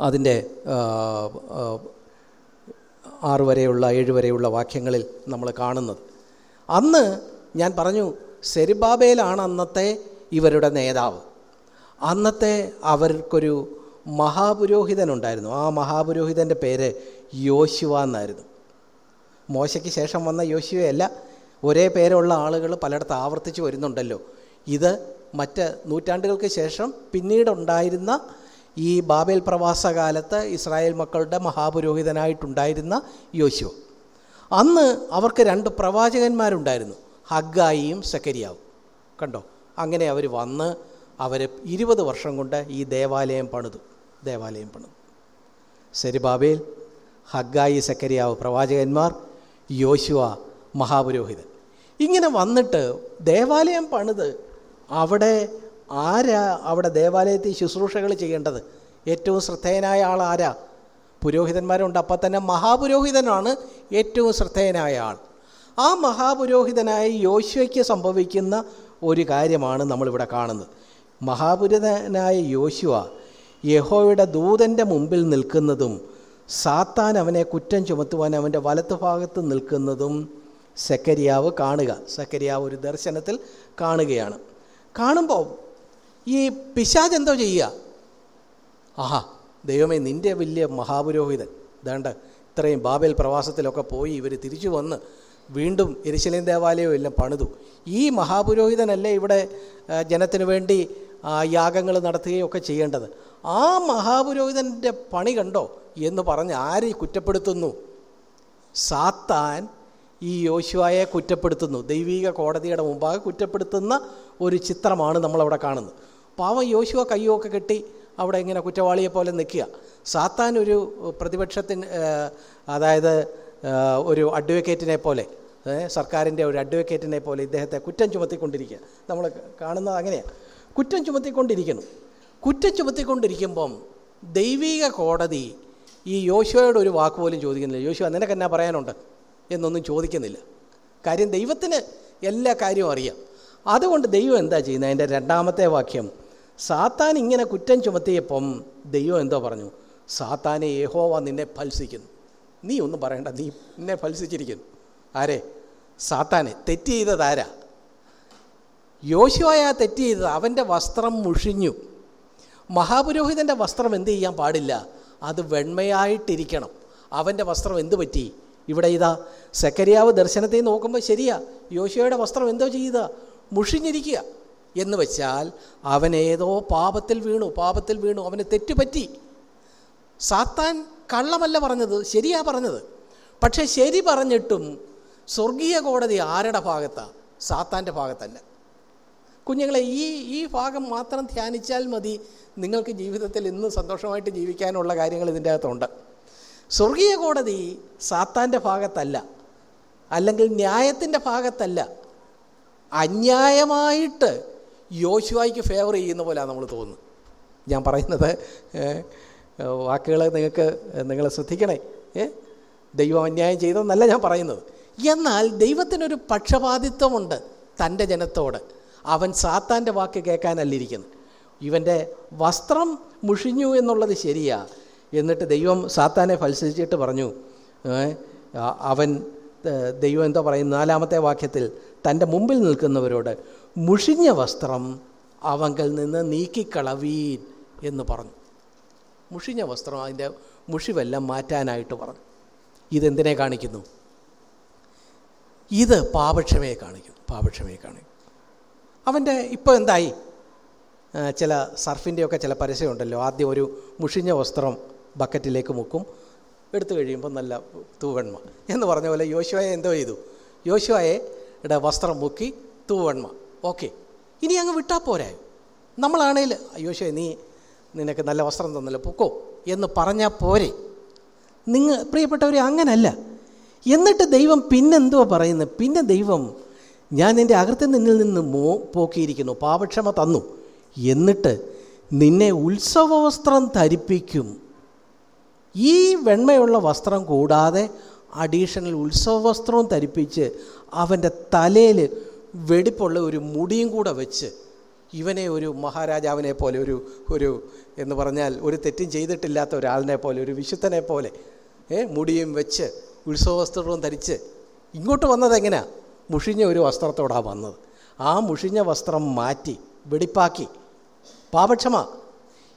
അതിന്റെ ആറ് വരെയുള്ള ഏഴ് വരെയുള്ള വാക്യങ്ങളിൽ നമ്മൾ കാണുന്നത്. അന്ന് ഞാൻ പറഞ്ഞു സെരിബാബേലാണ് അന്നത്തെ ഇവരുടെ നേതാവ്. അന്നത്തെ അവർക്കൊരു മഹാപുരോഹിതനുണ്ടായിരുന്നു. ആ മഹാപുരോഹിതന്റെ പേര് യോശുവ എന്നായിരുന്നു. മോശയ്ക്ക് ശേഷം വന്ന യോശുവയല്ല ഒരേ പേരുള്ള ആളുകൾ പലയിടത്ത് ആവർത്തിച്ച് വരുന്നുണ്ടല്ലോ. ഇത് മറ്റ് നൂറ്റാണ്ടുകൾക്ക് ശേഷം പിന്നീടുണ്ടായിരുന്ന ഈ ബാബേൽ പ്രവാസകാലത്ത് ഇസ്രായേൽ മക്കളുടെ മഹാപുരോഹിതനായിട്ടുണ്ടായിരുന്ന യോശുവ. അന്ന് അവർക്ക് രണ്ട് പ്രവാചകന്മാരുണ്ടായിരുന്നു ഹഗ്ഗായിയും സക്കരിയാവും കണ്ടോ? അങ്ങനെ അവർ വന്ന് അവർ ഇരുപത് വർഷം കൊണ്ട് ഈ ദേവാലയം പണിതു. ദേവാലയം പണിതു സെരിബാബേൽ ഹഗ്ഗായി സക്കരിയാവ് പ്രവാചകന്മാർ യോശുവ മഹാപുരോഹിതൻ. ഇങ്ങനെ വന്നിട്ട് ദേവാലയം പണിത് അവിടെ ആരാ അവിടെ ദേവാലയത്തിൽ ശുശ്രൂഷകൾ ചെയ്യേണ്ടത്? ഏറ്റവും ശ്രദ്ധേയനായ ആൾ ആരാ? പുരോഹിതന്മാരുണ്ട്. അപ്പം തന്നെ മഹാപുരോഹിതനാണ് ഏറ്റവും ശ്രദ്ധേയനായ ആൾ. ആ മഹാപുരോഹിതനായ യോശുവയ്ക്ക് സംഭവിക്കുന്ന ഒരു കാര്യമാണ് നമ്മളിവിടെ കാണുന്നത്. മഹാപുരോഹിതനായ യോശുവ യഹോയുടെ ദൂതന്റെ മുമ്പിൽ നിൽക്കുന്നതും സാത്താൻ അവനെ കുറ്റം ചുമത്തുവാൻ അവന്റെ വലത്ത് ഭാഗത്ത് നിൽക്കുന്നതും സക്കരിയാവ് കാണുക. സക്കരിയാവ് ഒരു ദർശനത്തിൽ കാണുകയാണ്. കാണുമ്പോൾ ഈ പിശാജ് എന്തോ ചെയ്യുക? ആഹാ ദൈവമേ നിന്റെ വലിയ മഹാപുരോഹിതൻ. ദേണ്ട ഇത്രയും ബാബേൽ പ്രവാസത്തിലൊക്കെ പോയി ഇവർ തിരിച്ചു വന്ന് വീണ്ടും എരിശലേം ദേവാലയവും എല്ലാം പണിതു. ഈ മഹാപുരോഹിതനല്ലേ ഇവിടെ ജനത്തിനു വേണ്ടി യാഗങ്ങൾ നടത്തുകയും ഒക്കെ ചെയ്യേണ്ടത്? ആ മഹാപുരോഹിതന്റെ പണി കണ്ടോ എന്ന് പറഞ്ഞ് ആരെ കുറ്റപ്പെടുത്തുന്നു? സാത്താൻ ഈ യോശുവായെ കുറ്റപ്പെടുത്തുന്നു. ദൈവിക കോടതിയുടെ മുമ്പാകെ കുറ്റപ്പെടുത്തുന്ന ഒരു ചിത്രമാണ് നമ്മളവിടെ കാണുന്നത്. പാവം യോശുവ കയ്യൊക്കെ കെട്ടി അവിടെ ഇങ്ങനെ കുറ്റവാളിയെ പോലെ നിൽക്കുക. സാത്താൻ ഒരു പ്രതിപക്ഷത്തിന് അതായത് ഒരു അഡ്വക്കേറ്റിനെ പോലെ സർക്കാരിന്റെ ഒരു അഡ്വക്കേറ്റിനെ പോലെ ഇദ്ദേഹത്തെ കുറ്റം ചുമത്തിക്കൊണ്ടിരിക്കുക. നമ്മൾ കാണുന്നത് അങ്ങനെയാണ് കുറ്റം ചുമത്തിക്കൊണ്ടിരിക്കുന്നു. കുറ്റം ചുമത്തിക്കൊണ്ടിരിക്കുമ്പം ദൈവിക കോടതി ഈ യോശുവയോട് ഒരു വാക്ക് പോലും ചോദിക്കുന്നില്ല. യോശുവ നിനക്ക് എന്നാ പറയാനുണ്ട്? എന്നൊന്നും ചോദിക്കുന്നില്ല. കാര്യം ദൈവത്തിന് എല്ലാ കാര്യവും അറിയാം. അതുകൊണ്ട് ദൈവം എന്താ ചെയ്യുന്നത്? അതിന്റെ രണ്ടാമത്തെ വാക്യം സാത്താൻ ഇങ്ങനെ കുറ്റം ചുമത്തിയപ്പം ദൈവം എന്തോ പറഞ്ഞു? സാത്താനെ യഹോവ നിന്നെ ഫത്സിക്കുന്നു. നീ ഒന്നും പറയണ്ട നീ നിന്നെ ഫത്സിച്ചിരിക്കുന്നു. ആരെ? സാത്താനെ. തെറ്റ് ചെയ്തതാരാ യോശുവായ തെറ്റ് ചെയ്തത്. അവന്റെ വസ്ത്രം മുഷിഞ്ഞു. മഹാപുരോഹിതന്റെ വസ്ത്രം എന്ത് ചെയ്യാൻ പാടില്ല? അത് വെണ്മയായിട്ടിരിക്കണം. അവന്റെ വസ്ത്രം എന്ത് പറ്റി? ഇവിടെ ഇതാ സെക്കരിയാവ് ദർശനത്തെ നോക്കുമ്പോൾ ശരിയാ യോശുവയുടെ വസ്ത്രം എന്തോ ചെയ്ത? മുഷിഞ്ഞിരിക്കുക. എന്ന് വെച്ചാൽ അവൻ ഏതോ പാപത്തിൽ വീണു പാപത്തിൽ വീണു അവന് തെറ്റുപറ്റി. സാത്താൻ കള്ളമല്ല പറഞ്ഞത് ശരിയാ പറഞ്ഞത്. പക്ഷേ ശരി പറഞ്ഞിട്ടും സ്വർഗീയ കോടതി ആരുടെ ഭാഗത്താണ് സാത്താന്റെ ഭാഗത്തല്ല. കുഞ്ഞുങ്ങളെ ഈ ഈ ഭാഗം മാത്രം ധ്യാനിച്ചാൽ മതി. നിങ്ങൾക്ക് ജീവിതത്തിൽ ഇന്ന് സന്തോഷമായിട്ട് ജീവിക്കാനുള്ള കാര്യങ്ങൾ ഇതിന്റെ അകത്തുണ്ട്. സ്വർഗീയ കോടതി സാത്താന്റെ ഭാഗത്തല്ല അല്ലെങ്കിൽ ന്യായത്തിന്റെ ഭാഗത്തല്ല അന്യായമായിട്ട് യോശുവായിക്ക് ഫേവർ ചെയ്യുന്ന പോലെയാണ് നമ്മൾ തോന്നുന്നത്. ഞാൻ പറയുന്നത് വാക്കുകൾ നിങ്ങൾക്ക് നിങ്ങൾ ശ്രദ്ധിക്കണേ. ഏ ദൈവം അന്യായം ചെയ്തെന്നല്ല ഞാൻ പറയുന്നത്. എന്നാൽ ദൈവത്തിനൊരു പക്ഷപാതിത്വമുണ്ട് തന്റെ ജനത്തോട്. അവൻ സാത്താന്റെ വാക്ക് കേൾക്കാനല്ലിരിക്കുന്നത് ഇവന്റെ വസ്ത്രം മുഷിഞ്ഞു എന്നുള്ളത് ശരിയാ. എന്നിട്ട് ദൈവം സാത്താനെ ഫത്സരിച്ചിട്ട് പറഞ്ഞു അവൻ ദൈവം എന്താ പറയുന്നത്? നാലാമത്തെ വാക്യത്തിൽ തന്റെ മുമ്പിൽ നിൽക്കുന്നവരോട് മുഷിഞ്ഞ വസ്ത്രം അവങ്കൽ നിന്ന് നീക്കിക്കളവീൻ എന്ന് പറഞ്ഞു. മുഷിഞ്ഞ വസ്ത്രം അതിന്റെ മുഷിവെല്ലാം മാറ്റാനായിട്ട് പറഞ്ഞു. ഇതെന്തിനെ കാണിക്കുന്നു? ഇത് പാപക്ഷമയെ കാണിക്കുന്നു പാപക്ഷമയെ കാണിക്കും അവന്റെ ഇപ്പോൾ എന്തായി? ചില സർഫിന്റെയൊക്കെ ചില പരസ്യമുണ്ടല്ലോ. ആദ്യം ഒരു മുഷിഞ്ഞ വസ്ത്രം ബക്കറ്റിലേക്ക് മുക്കും. എടുത്തു കഴിയുമ്പോൾ നല്ല തൂവൺമ എന്ന് പറഞ്ഞ പോലെ യോശുവയെ എന്തോ ചെയ്തു? യോശുവയുടെ വസ്ത്രം മുക്കി തൂവൺമ ഓക്കെ. ഇനി അങ്ങ് വിട്ടാൽ പോരായോ നമ്മളാണേൽ യോശുവ നീ നിനക്ക് നല്ല വസ്ത്രം തന്നല്ലോ പൊക്കോ എന്ന് പറഞ്ഞാൽ പോരെ? നിങ്ങൾ പ്രിയപ്പെട്ടവരെ അങ്ങനല്ല. എന്നിട്ട് ദൈവം പിന്നെന്തുവാ പറയുന്നത് പിന്നെ ദൈവം ഞാൻ നിന്റെ അകത്ത് നിന്നിൽ നിന്ന് മോ പോക്കിയിരിക്കുന്നു പാപക്ഷമ തന്നു. എന്നിട്ട് നിന്നെ ഉത്സവവസ്ത്രം ധരിപ്പിക്കും. ഈ വെണ്മയുള്ള വസ്ത്രം കൂടാതെ അഡീഷണൽ ഉത്സവ വസ്ത്രവും ധരിപ്പിച്ച് അവന്റെ തലയിൽ വെടിപ്പുള്ള ഒരു മുടിയും കൂടെ വെച്ച് ഇവനെ ഒരു മഹാരാജാവിനെ പോലെ ഒരു ഒരു എന്ന് പറഞ്ഞാൽ ഒരു തെറ്റും ചെയ്തിട്ടില്ലാത്ത ഒരാളിനെ പോലെ ഒരു വിശുദ്ധനെ പോലെ ഏ മുടിയും വെച്ച് ഉത്സവ വസ്ത്രവും ധരിച്ച് ഇങ്ങോട്ട് വന്നത് എങ്ങനെയാ? മുഷിഞ്ഞ ഒരു വസ്ത്രത്തോടാണ് വന്നത്. ആ മുഷിഞ്ഞ വസ്ത്രം മാറ്റി വെടിപ്പാക്കി. പാപക്ഷമ.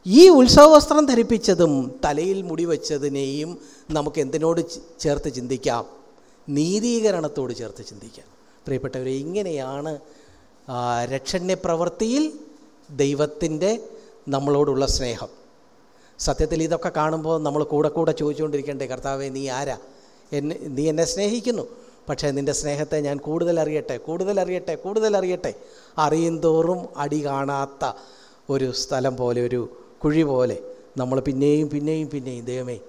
ഈ ഉത്സവ വസ്ത്രം ധരിപ്പിച്ചതും തലയിൽ മുടി വച്ചതിനെയും നമുക്ക് എന്തിനോട് ചേർത്ത് ചിന്തിക്കാം? നീതീകരണത്തോട് ചേർത്ത് ചിന്തിക്കാം. പ്രിയപ്പെട്ടവരെ ഇങ്ങനെയാണ് രക്ഷണ്യ പ്രവൃത്തിയിൽ ദൈവത്തിന്റെ നമ്മളോടുള്ള സ്നേഹം. സത്യത്തിൽ ഇതൊക്കെ കാണുമ്പോൾ നമ്മൾ കൂടെ കൂടെ ചോദിച്ചുകൊണ്ടിരിക്കേണ്ടേ കർത്താവെ നീ ആരാ? എന്നെ നീ എന്നെ സ്നേഹിക്കുന്നു. പക്ഷേ നിന്റെ സ്നേഹത്തെ ഞാൻ കൂടുതൽ അറിയട്ടെ കൂടുതൽ അറിയട്ടെ കൂടുതൽ അറിയട്ടെ അറിയും തോറും അടി കാണാത്ത ഒരു സ്ഥലം പോലെ ഒരു കുഴി പോലെ നമ്മൾ പിന്നെയും പിന്നെയും പിന്നെയും ദൈവമേ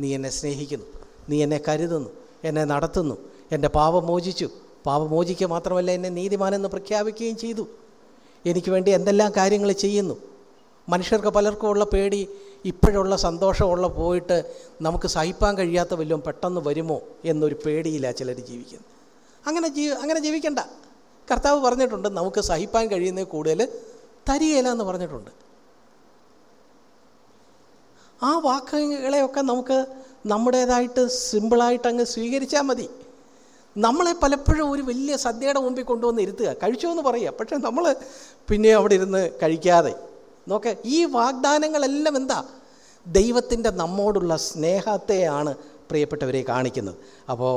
നീ എന്നെ സ്നേഹിക്കുന്നു നീ എന്നെ കരുതുന്നു എന്നെ നടത്തുന്നു എന്റെ പാപം മോചിച്ചു. പാപം മോചിക്കുക മാത്രമല്ല എന്നെ നീതിമാനെന്ന് പ്രഖ്യാപിക്കുകയും ചെയ്തു. എനിക്ക് വേണ്ടി എന്തെല്ലാം കാര്യങ്ങൾ ചെയ്യുന്നു? മനുഷ്യർക്ക് പലർക്കും ഉള്ള പേടി ഇപ്പോഴുള്ള സന്തോഷമുള്ള പോയിട്ട് നമുക്ക് സഹിപ്പാൻ കഴിയാത്ത വല്ലതും പെട്ടെന്ന് വരുമോ എന്നൊരു പേടിയില്ല ചിലർ ജീവിക്കുന്നത്. അങ്ങനെ ജീ അങ്ങനെ ജീവിക്കണ്ട. കർത്താവ് പറഞ്ഞിട്ടുണ്ട് നമുക്ക് സഹിപ്പാൻ കഴിയുന്ന കൂടുതൽ തരികയില്ല എന്ന് പറഞ്ഞിട്ടുണ്ട്. ആ വാക്കുകളെയൊക്കെ നമുക്ക് നമ്മുടേതായിട്ട് സിമ്പിളായിട്ട് അങ്ങ് സ്വീകരിച്ചാൽ മതി. നമ്മളെ പലപ്പോഴും ഒരു വലിയ സദ്യയുടെ മുമ്പിൽ കൊണ്ടുവന്ന് ഇരുത്തുക. കഴിച്ചോ എന്ന് പറയുക. പക്ഷേ നമ്മൾ പിന്നെ അവിടെ ഇരുന്ന് കഴിക്കാതെ നോക്കെ ഈ വാഗ്ദാനങ്ങളെല്ലാം എന്താ? ദൈവത്തിന്റെ നമ്മോടുള്ള സ്നേഹത്തെയാണ് പ്രിയപ്പെട്ടവരെ കാണിക്കുന്നത്. അപ്പോൾ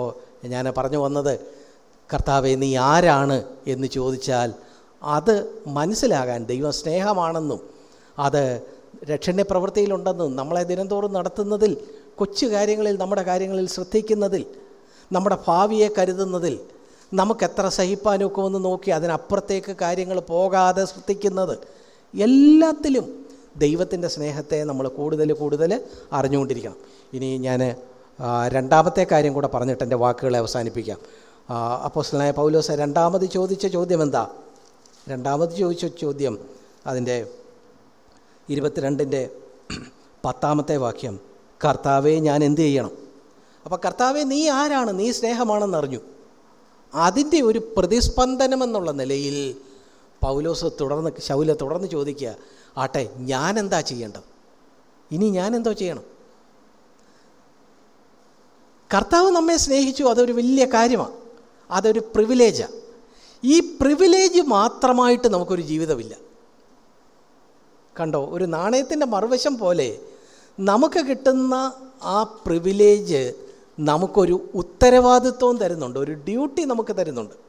ഞാൻ പറഞ്ഞു വന്നത് കർത്താവെ നീ ആരാണ്? എന്ന് ചോദിച്ചാൽ അത് മനസ്സിലാകാൻ ദൈവം സ്നേഹമാണെന്നും അത് രക്ഷണ്യ പ്രവൃത്തിയിലുണ്ടെന്നും നമ്മളെ ദിനംതോറും നടത്തുന്നതിൽ കൊച്ചു കാര്യങ്ങളിൽ നമ്മുടെ കാര്യങ്ങളിൽ ശ്രദ്ധിക്കുന്നതിൽ നമ്മുടെ ഭാവിയെ കരുതുന്നതിൽ നമുക്കെത്ര സഹിപ്പാനൊക്കെ ഒന്ന് നോക്കി അതിനപ്പുറത്തേക്ക് കാര്യങ്ങൾ പോകാതെ ശ്രദ്ധിക്കുന്നത് എല്ലാത്തിലും ദൈവത്തിന്റെ സ്നേഹത്തെ നമ്മൾ കൂടുതൽ കൂടുതൽ അറിഞ്ഞുകൊണ്ടിരിക്കണം. ഇനി ഞാൻ രണ്ടാമത്തെ കാര്യം കൂടെ പറഞ്ഞിട്ട് എന്റെ വാക്കുകളെ അവസാനിപ്പിക്കാം. അപ്പോസ്റ്റലായ പൗലോസ് രണ്ടാമത് ചോദിച്ച ചോദ്യം എന്താ? രണ്ടാമത് ചോദിച്ച ചോദ്യം അതിന്റെ ഇരുപത്തിരണ്ടിന്റെ പത്താമത്തെ വാക്യം കർത്താവെ ഞാൻ എന്ത് ചെയ്യണം? അപ്പോൾ കർത്താവെ നീ ആരാണ്? നീ സ്നേഹമാണെന്ന് അറിഞ്ഞു. അതിന്റെ ഒരു പ്രതിസ്പന്ദനം എന്നുള്ള നിലയിൽ പൗലോസ് തുടർന്ന് ശൗല തുടർന്ന് ചോദിക്കുക ആട്ടെ ഞാൻ എന്താ ചെയ്യേണ്ടത്? ഇനി ഞാൻ എന്തോ ചെയ്യണം? കർത്താവ് നമ്മെ സ്നേഹിച്ചു അതൊരു വലിയ കാര്യമാണ് അതൊരു പ്രിവിലേജാണ് ഈ പ്രിവിലേജ് മാത്രമായിട്ട് നമുക്കൊരു ജീവിതമില്ല. കണ്ടോ ഒരു നാണയത്തിന്റെ മറുവശം പോലെ നമുക്ക് കിട്ടുന്ന ആ പ്രിവിലേജ് നമുക്കൊരു ഉത്തരവാദിത്വവും തരുന്നുണ്ട് ഒരു ഡ്യൂട്ടി നമുക്ക് തരുന്നുണ്ട്.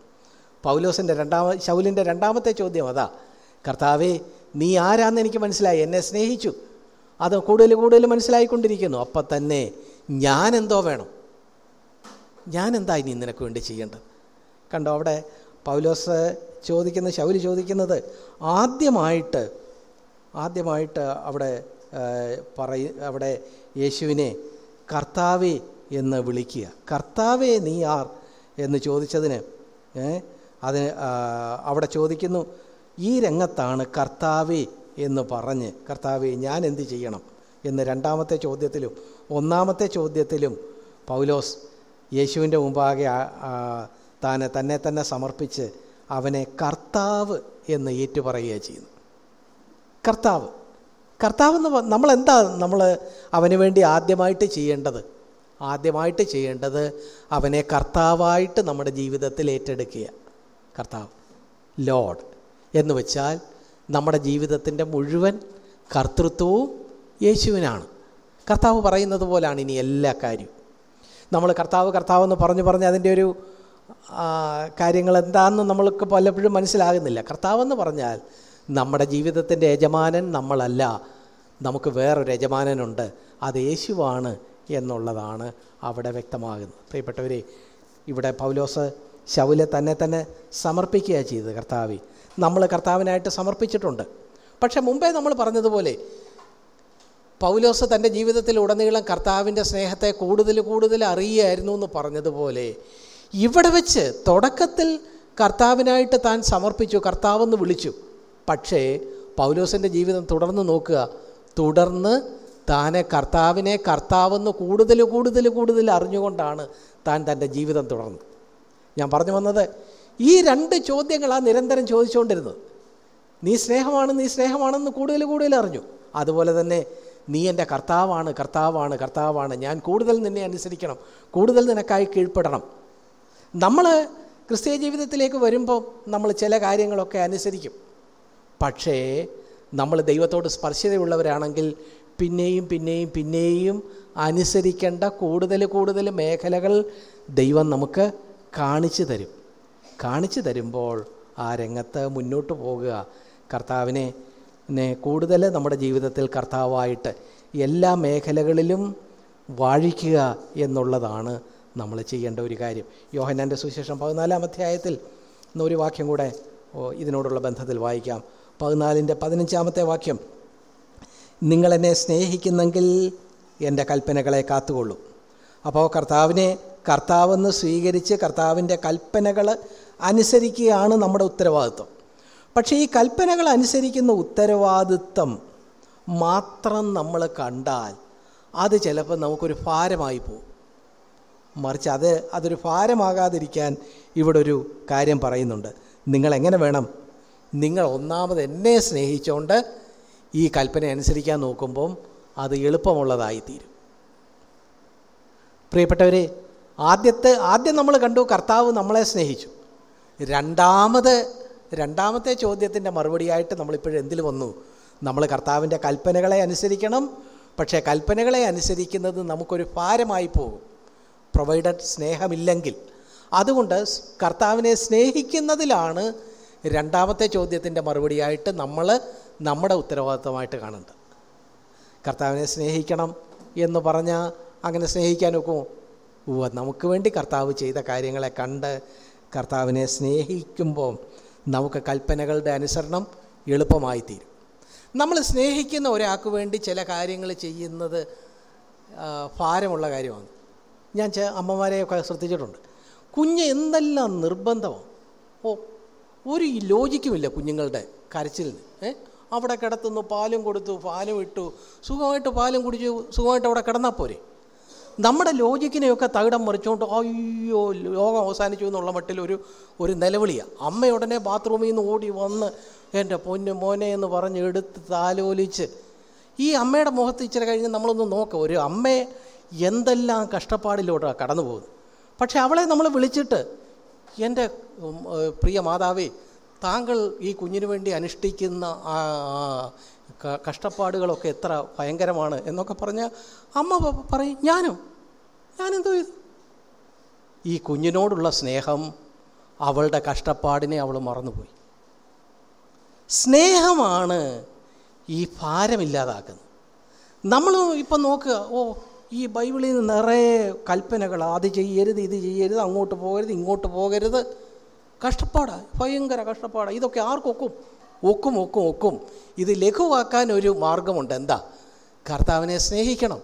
പൗലോസിന്റെ രണ്ടാമ ശൗലിന്റെ രണ്ടാമത്തെ ചോദ്യം അതാ. കർത്താവേ നീ ആരാന്ന് എനിക്ക് മനസ്സിലായി? എന്നെ സ്നേഹിച്ചു. അത് കൂടുതൽ കൂടുതൽ മനസ്സിലായിക്കൊണ്ടിരിക്കുന്നു. അപ്പം തന്നെ ഞാൻ എന്തോ വേണം? ഞാൻ എന്താ ഇനി നിനക്ക് വേണ്ടി ചെയ്യേണ്ടത്? കണ്ടോ അവിടെ പൗലോസ് ചോദിക്കുന്ന ശൗൽ ചോദിക്കുന്നത് ആദ്യമായിട്ട് ആദ്യമായിട്ട് അവിടെ പറയ അവിടെ യേശുവിനെ കർത്താവേ എന്ന് വിളിക്കുക. കർത്താവേ നീ ആർ? എന്ന് ചോദിച്ചതിന് ഏ, അതിന് അവിടെ ചോദിക്കുന്നു ഈ രംഗത്താണ് കർത്താവേ എന്ന് പറഞ്ഞ് കർത്താവേ ഞാൻ എന്ത് ചെയ്യണം? എന്ന് രണ്ടാമത്തെ ചോദ്യത്തിലും ഒന്നാമത്തെ ചോദ്യത്തിലും പൗലോസ് യേശുവിന്റെ മുമ്പാകെ താൻ തന്നെ തന്നെ സമർപ്പിച്ച് അവനെ കർത്താവ് എന്ന് ഏറ്റുപറയുകയാണ് ചെയ്യുന്നു കർത്താവ്. കർത്താവ് എന്ന് നമ്മളെന്താ നമ്മൾ അവന് വേണ്ടി ആദ്യമായിട്ട് ചെയ്യേണ്ടത്? ആദ്യമായിട്ട് ചെയ്യേണ്ടത് അവനെ കർത്താവായിട്ട് നമ്മുടെ ജീവിതത്തിൽ ഏറ്റെടുക്കുക കർത്താവ് ലോഡ്. എന്ന് വെച്ചാൽ നമ്മുടെ ജീവിതത്തിന്റെ മുഴുവൻ കർത്തൃത്വവും യേശുവിനാണ്. കർത്താവ് പറയുന്നത് പോലാണ് ഇനി എല്ലാ കാര്യവും. നമ്മൾ കർത്താവ് കർത്താവ് എന്ന് പറഞ്ഞു പറഞ്ഞ് അതിന്റെ ഒരു കാര്യങ്ങൾ എന്താണെന്ന് നമ്മൾക്ക് പലപ്പോഴും മനസ്സിലാകുന്നില്ല. കർത്താവെന്ന് പറഞ്ഞാൽ നമ്മുടെ ജീവിതത്തിന്റെ യജമാനൻ നമ്മളല്ല. നമുക്ക് വേറൊരു യജമാനനുണ്ട്. അത് യേശുവാണ് എന്നുള്ളതാണ് അവിടെ വ്യക്തമാകുന്നത്. പ്രിയപ്പെട്ടവരെ ഇവിടെ പൗലോസ് ശൗലെ തന്നെ തന്നെ സമർപ്പിക്കുക ചെയ്തത് കർത്താവി. നമ്മൾ കർത്താവിനായിട്ട് സമർപ്പിച്ചിട്ടുണ്ട്. പക്ഷേ മുമ്പേ നമ്മൾ പറഞ്ഞതുപോലെ പൗലോസ് തന്റെ ജീവിതത്തിൽ ഉടനീളം കർത്താവിന്റെ സ്നേഹത്തെ കൂടുതൽ കൂടുതൽ അറിയുകയായിരുന്നു എന്ന് പറഞ്ഞതുപോലെ ഇവിടെ വെച്ച് തുടക്കത്തിൽ കർത്താവിനായിട്ട് താൻ സമർപ്പിച്ചു കർത്താവെന്ന് വിളിച്ചു. പക്ഷേ പൗലോസിന്റെ ജീവിതം തുടർന്ന് നോക്കുക. തുടർന്ന് താനെ കർത്താവിനെ കർത്താവെന്ന് കൂടുതൽ കൂടുതൽ കൂടുതൽ അറിഞ്ഞുകൊണ്ടാണ് താൻ തന്റെ ജീവിതം തുടർന്നത്. ഞാൻ പറഞ്ഞു വന്നത്. ഈ രണ്ട് ചോദ്യങ്ങളാണ് നിരന്തരം ചോദിച്ചുകൊണ്ടിരുന്നത്. നീ സ്നേഹമാണ് നീ സ്നേഹമാണെന്ന് കൂടുതൽ കൂടുതൽ അറിഞ്ഞു. അതുപോലെ തന്നെ നീ എന്റെ കർത്താവാണ് കർത്താവാണ് കർത്താവാണ്. ഞാൻ കൂടുതൽ നിന്നെ അനുസരിക്കണം കൂടുതൽ നിനക്കായി കീഴ്പ്പെടണം. നമ്മൾ ക്രിസ്തീയ ജീവിതത്തിലേക്ക് വരുമ്പോൾ നമ്മൾ ചില കാര്യങ്ങളൊക്കെ അനുസരിക്കും. പക്ഷേ നമ്മൾ ദൈവത്തോട് സ്പർശതയുള്ളവരാണെങ്കിൽ പിന്നെയും പിന്നെയും പിന്നെയും അനുസരിക്കേണ്ട കൂടുതൽ കൂടുതൽ മേഖലകൾ ദൈവം നമുക്ക് കാണിച്ചു തരും. കാണിച്ചു തരുമ്പോൾ ആ രംഗത്ത് മുന്നോട്ട് പോകുക. കർത്താവിനെ കൂടുതൽ നമ്മുടെ ജീവിതത്തിൽ കർത്താവായിട്ട് എല്ലാ മേഖലകളിലും വാഴിക്കുക എന്നുള്ളതാണ് നമ്മൾ ചെയ്യേണ്ട ഒരു കാര്യം. യോഹന്നാന്റെ സുവിശേഷം പതിനാലാം അധ്യായത്തിൽ എന്നൊരു വാക്യം കൂടെ ഇതിനോടുള്ള ബന്ധത്തിൽ വായിക്കാം. പതിനാലിന്റെ പതിനഞ്ചാമത്തെ വാക്യം നിങ്ങളെന്നെ സ്നേഹിക്കുന്നെങ്കിൽ എന്റെ കൽപ്പനകളെ കാത്തുകൊള്ളൂ. അപ്പോൾ കർത്താവിനെ കർത്താവെന്ന് സ്വീകരിച്ച് കർത്താവിന്റെ കൽപ്പനകൾ അനുസരിക്കുകയാണ് നമ്മുടെ ഉത്തരവാദിത്വം. പക്ഷേ ഈ കൽപ്പനകൾ അനുസരിക്കുന്ന ഉത്തരവാദിത്വം മാത്രം നമ്മൾ കണ്ടാൽ അത് ചിലപ്പോൾ നമുക്കൊരു ഭാരമായി പോകും. മറിച്ച് അത് അതൊരു ഭാരമാകാതിരിക്കാൻ ഇവിടെ ഒരു കാര്യം പറയുന്നുണ്ട്. നിങ്ങളെങ്ങനെ വേണം? നിങ്ങൾ ഒന്നാമത് എന്നെ സ്നേഹിച്ചുകൊണ്ട് ഈ കൽപ്പന അനുസരിക്കാൻ നോക്കുമ്പം അത് എളുപ്പമുള്ളതായിത്തീരും. പ്രിയപ്പെട്ടവരെ ആദ്യത്തെ ആദ്യം നമ്മൾ കണ്ടു കർത്താവ് നമ്മളെ സ്നേഹിച്ചു. രണ്ടാമത് രണ്ടാമത്തെ ചോദ്യത്തിന്റെ മറുപടിയായിട്ട് നമ്മളിപ്പോഴും എന്തിൽ വന്നു? നമ്മൾ കർത്താവിന്റെ കൽപ്പനകളെ അനുസരിക്കണം പക്ഷേ കൽപ്പനകളെ അനുസരിക്കുന്നത് നമുക്കൊരു ഭാരമായി പോകും. പ്രൊവൈഡഡ് സ്നേഹമില്ലെങ്കിൽ. അതുകൊണ്ട് കർത്താവിനെ സ്നേഹിക്കുന്നതിലാണ് രണ്ടാമത്തെ ചോദ്യത്തിന്റെ മറുപടിയായിട്ട് നമ്മൾ നമ്മുടെ ഉത്തരവാദിത്തമായിട്ട് കാണുന്നത്. കർത്താവിനെ സ്നേഹിക്കണം എന്ന് പറഞ്ഞാൽ അങ്ങനെ ഉവ്വ നമുക്ക് വേണ്ടി കർത്താവ് ചെയ്ത കാര്യങ്ങളെ കണ്ട് കർത്താവിനെ സ്നേഹിക്കുമ്പോൾ നമുക്ക് കൽപ്പനകളുടെ അനുസരണം എളുപ്പമായി തീരും നമ്മൾ സ്നേഹിക്കുന്ന ഒരാൾക്ക് വേണ്ടി ചില കാര്യങ്ങൾ ചെയ്യുന്നത് ഭാരമുള്ള കാര്യമാണ്. ഞാൻ അമ്മമാരെയൊക്കെ ശ്രദ്ധിച്ചിട്ടുണ്ട്. കുഞ്ഞ് എന്തെല്ലാം നിർബന്ധമാണ് ഓ ഒരു ലോജിക്കുമില്ല കുഞ്ഞുങ്ങളുടെ കരച്ചിലിന് ഏ? അവിടെ കിടത്തുന്നു പാലും കൊടുത്തു പാലും ഇട്ടു സുഖമായിട്ട് പാലും കുടിച്ചു സുഖമായിട്ട് അവിടെ കിടന്നാൽ പോരെ? നമ്മുടെ ലോജിക്കിനെയൊക്കെ തകിടം മറിച്ചുകൊണ്ട് അയ്യോ ലോകം അവസാനിച്ചു എന്നുള്ള മട്ടിൽ ഒരു ഒരു നിലവിളിയാണ് അമ്മയുടനെ ബാത്റൂമിൽ നിന്ന് ഓടി വന്ന് എന്റെ പൊന്നു മോനെ എന്ന് പറഞ്ഞ് എടുത്ത് താലോലിച്ച്. ഈ അമ്മയുടെ മുഖത്ത് ഇച്ചിരി കഴിഞ്ഞ് നമ്മളൊന്ന് നോക്കാം. ഒരു അമ്മയെ എന്തെല്ലാം കഷ്ടപ്പാടിലൂടെ കടന്നു പോകുന്നത്. പക്ഷെ അവളെ നമ്മൾ വിളിച്ചിട്ട് എന്റെ പ്രിയ മാതാവേ താങ്കൾ ഈ കുഞ്ഞിനു വേണ്ടി അനുഷ്ഠിക്കുന്ന കഷ്ടപ്പാടുകളൊക്കെ എത്ര ഭയങ്കരമാണ് എന്നൊക്കെ പറഞ്ഞ് അമ്മ പറയും ഞാനോ ഞാനെന്തോ ചെയ്തു ഈ കുഞ്ഞിനോടുള്ള സ്നേഹം അവളുടെ കഷ്ടപ്പാടിനെ അവൾ മറന്നുപോയി. സ്നേഹമാണ് ഈ ഭാരമില്ലാതാക്കുന്നത്. നമ്മൾ ഇപ്പം നോക്കുക ഓ ഈ ബൈബിളിൽ നിന്ന് നിറയെ കൽപ്പനകൾ അത് ചെയ്യരുത് ഇത് ചെയ്യരുത് അങ്ങോട്ട് പോകരുത് ഇങ്ങോട്ട് പോകരുത്. കഷ്ടപ്പാടാണ് ഭയങ്കര കഷ്ടപ്പാടാണ് ഇതൊക്കെ ആർക്കൊക്കും? ഒക്കും ഒക്കും ഒക്കും. ഇത് ലഘുവാക്കാൻ ഒരു മാർഗമുണ്ട്. എന്താ? കർത്താവിനെ സ്നേഹിക്കണം.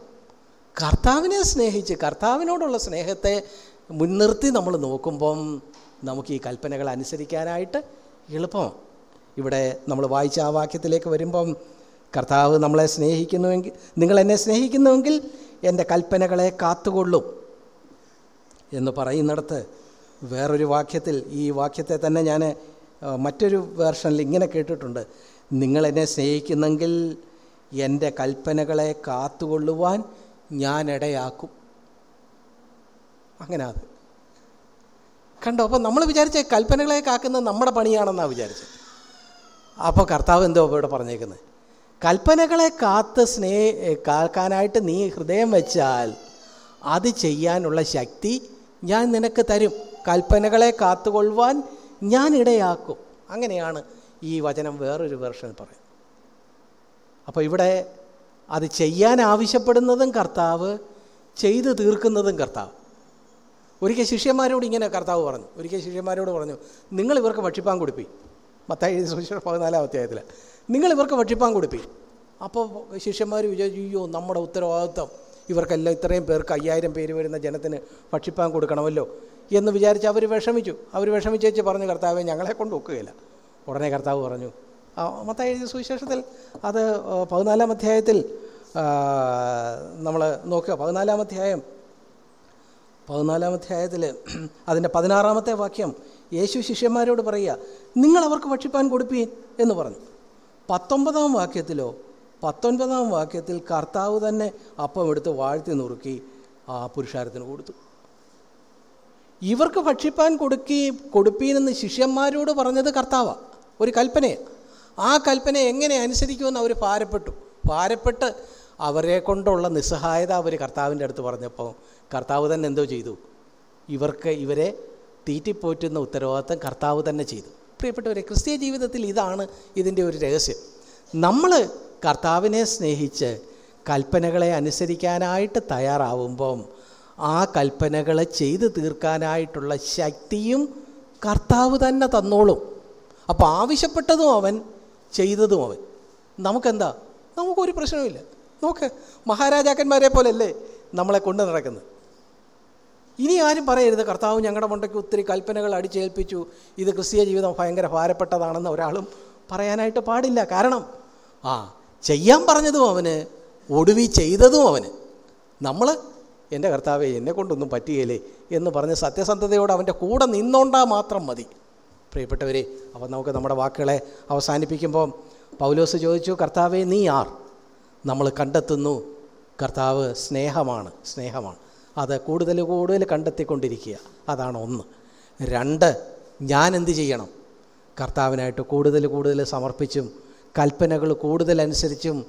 കർത്താവിനെ സ്നേഹിച്ച് കർത്താവിനോടുള്ള സ്നേഹത്തെ മുൻനിർത്തി നമ്മൾ നോക്കുമ്പം നമുക്ക് ഈ കൽപ്പനകൾ അനുസരിക്കാനായിട്ട് എളുപ്പമാണ് ഇവിടെ നമ്മൾ വായിച്ച ആ വാക്യത്തിലേക്ക് വരുമ്പം കർത്താവ് നമ്മളെ സ്നേഹിക്കുന്നുവെങ്കിൽ നിങ്ങൾ എന്നെ സ്നേഹിക്കുന്നുവെങ്കിൽ എന്റെ കൽപ്പനകളെ കാത്തുകൊള്ളും എന്ന് പറയുന്നിടത്ത് വേറൊരു വാക്യത്തിൽ ഈ വാക്യത്തെ തന്നെ ഞാൻ മറ്റൊരു വേർഷനിൽ ഇങ്ങനെ കേട്ടിട്ടുണ്ട്. നിങ്ങളെന്നെ സ്നേഹിക്കുന്നെങ്കിൽ എന്റെ കൽപ്പനകളെ കാത്തുകൊള്ളുവാൻ ഞാൻ ഇടയാക്കും. അങ്ങനെ അത്. കണ്ടോ? അപ്പോൾ നമ്മൾ വിചാരിച്ച കൽപ്പനകളെ കാക്കുന്നത് നമ്മുടെ പണിയാണെന്നാണ് വിചാരിച്ചത് അപ്പോൾ കർത്താവ് എന്തോ ഇവിടെ പറഞ്ഞേക്കുന്നത് കൽപ്പനകളെ കാത്ത് സ്നേഹ കാക്കാനായിട്ട് നീ ഹൃദയം വെച്ചാൽ അത് ചെയ്യാനുള്ള ശക്തി ഞാൻ നിനക്ക് തരും. കൽപ്പനകളെ കാത്തുകൊള്ളുവാൻ ഞാൻ ഇടയാക്കും അങ്ങനെയാണ് ഈ വചനം വേറൊരു വേർഷനിൽ പറയുന്നത്. അപ്പോൾ ഇവിടെ അത് ചെയ്യാൻ ആവശ്യപ്പെടുന്നതും കർത്താവ് ചെയ്തു തീർക്കുന്നതും കർത്താവ്. ഒരിക്കൽ ശിഷ്യന്മാരോട് ഇങ്ങനെ കർത്താവ് പറഞ്ഞു. ഒരിക്കൽ ശിഷ്യന്മാരോട് പറഞ്ഞു നിങ്ങൾ ഇവർക്ക് ഭക്ഷിപ്പാൻ കൊടുപ്പി. മത്തായി സുവിശേഷം പതിനാലാം അധ്യായത്തിൽ നിങ്ങൾ ഇവർക്ക് ഭക്ഷിപ്പാൻ കൊടുപ്പി. അപ്പോൾ ശിഷ്യന്മാർ വിചാരിച്ചു അയ്യോ നമ്മുടെ ഉത്തരവാദിത്വം. ഇവർക്കെല്ലാം ഇത്രയും പേർക്ക് അയ്യായിരം പേര് വരുന്ന ജനത്തിന് ഭക്ഷിപ്പാൻ കൊടുക്കണമല്ലോ എന്ന് വിചാരിച്ച് അവർ വിഷമിച്ചു. അവർ വിഷമിച്ചേച്ച് പറഞ്ഞു കർത്താവെ ഞങ്ങളെ കൊണ്ട് ഒക്കുകയില്ല. ഉടനെ കർത്താവ് പറഞ്ഞു മൊത്തം എഴുതിയ സുവിശേഷത്തിൽ അത് പതിനാലാം അധ്യായത്തിൽ നമ്മൾ നോക്കുക. പതിനാലാം അധ്യായം പതിനാലാം അധ്യായത്തിൽ അതിന്റെ പതിനാറാമത്തെ വാക്യം യേശു ശിഷ്യന്മാരോട് പറയുക നിങ്ങൾ അവർക്ക് ഭക്ഷിപ്പാൻ കൊടുപ്പീൻ എന്ന് പറഞ്ഞു. പത്തൊമ്പതാം വാക്യത്തിലോ പത്തൊൻപതാം വാക്യത്തിൽ കർത്താവ് തന്നെ അപ്പം എടുത്ത് വാഴ്ത്തി നുറുക്കി ആ പുരുഷാരത്തിന് കൊടുത്തു. ഇവർക്ക് ഭക്ഷിപ്പാൻ കൊടുക്കി കൊടുപ്പീനെന്ന് ശിഷ്യന്മാരോട് പറഞ്ഞത് കർത്താവാണ് ഒരു കൽപ്പനയാണ് ആ കൽപ്പന എങ്ങനെ അനുസരിക്കുമെന്ന് അവർ ഭാരപ്പെട്ടു. ഭാരപ്പെട്ട് അവരെ കൊണ്ടുള്ള നിസ്സഹായത അവർ കർത്താവിന്റെ അടുത്ത് പറഞ്ഞപ്പോൾ കർത്താവ് തന്നെ എന്തോ ചെയ്തു? ഇവർക്ക് ഇവരെ തീറ്റിപ്പോറ്റുന്ന ഉത്തരവാദിത്തം കർത്താവ് തന്നെ ചെയ്തു. പ്രിയപ്പെട്ടവരെ ക്രിസ്തീയ ജീവിതത്തിൽ ഇതാണ് ഇതിന്റെ ഒരു രഹസ്യം. നമ്മൾ കർത്താവിനെ സ്നേഹിച്ച് കൽപ്പനകളെ അനുസരിക്കാനായിട്ട് തയ്യാറാവുമ്പം ആ കൽപ്പനകളെ ചെയ്തു തീർക്കാനായിട്ടുള്ള ശക്തിയും കർത്താവ് തന്നെ തന്നോളും. അപ്പോൾ ആവശ്യപ്പെട്ടതും അവൻ ചെയ്തതും അവൻ. നമുക്കെന്താ? നമുക്കൊരു പ്രശ്നവുമില്ല. നോക്ക് മഹാരാജാക്കന്മാരെ പോലെയല്ലേ നമ്മളെ കൊണ്ടു നടക്കുന്നത്. ഇനി ആരും പറയരുത് കർത്താവ് ഞങ്ങളുടെ മുണ്ടയ്ക്ക് ഒത്തിരി കൽപ്പനകൾ അടിച്ചേൽപ്പിച്ചു. ഇത് ക്രിസ്തീയ ജീവിതം ഭയങ്കര ഭാരപ്പെട്ടതാണെന്ന് ഒരാളും പറയാനായിട്ട് പാടില്ല. കാരണം ആ ചെയ്യാൻ പറഞ്ഞതും അവന് ഒടുവി ചെയ്തതും അവന്. നമ്മൾ എന്റെ കർത്താവെ എന്നെ കൊണ്ടൊന്നും പറ്റുകയില്ലേ എന്ന് പറഞ്ഞ് സത്യസന്ധതയോട് അവന്റെ കൂടെ നിന്നോണ്ടാ മാത്രം മതി. പ്രിയപ്പെട്ടവരെ അപ്പം നമുക്ക് നമ്മുടെ വാക്കുകളെ അവസാനിപ്പിക്കുമ്പോൾ പൗലോസ് ചോദിച്ചു കർത്താവെ നീ ആർ? നമ്മൾ കണ്ടെത്തുന്നു കർത്താവ് സ്നേഹമാണ് സ്നേഹമാണ്. അത് കൂടുതൽ കൂടുതൽ കണ്ടെത്തിക്കൊണ്ടിരിക്കുക. അതാണ് ഒന്ന്. രണ്ട് ഞാൻ എന്ത് ചെയ്യണം? കർത്താവിനായിട്ട് കൂടുതൽ കൂടുതൽ സമർപ്പിച്ചും കൽപ്പനകൾ കൂടുതലനുസരിച്ചും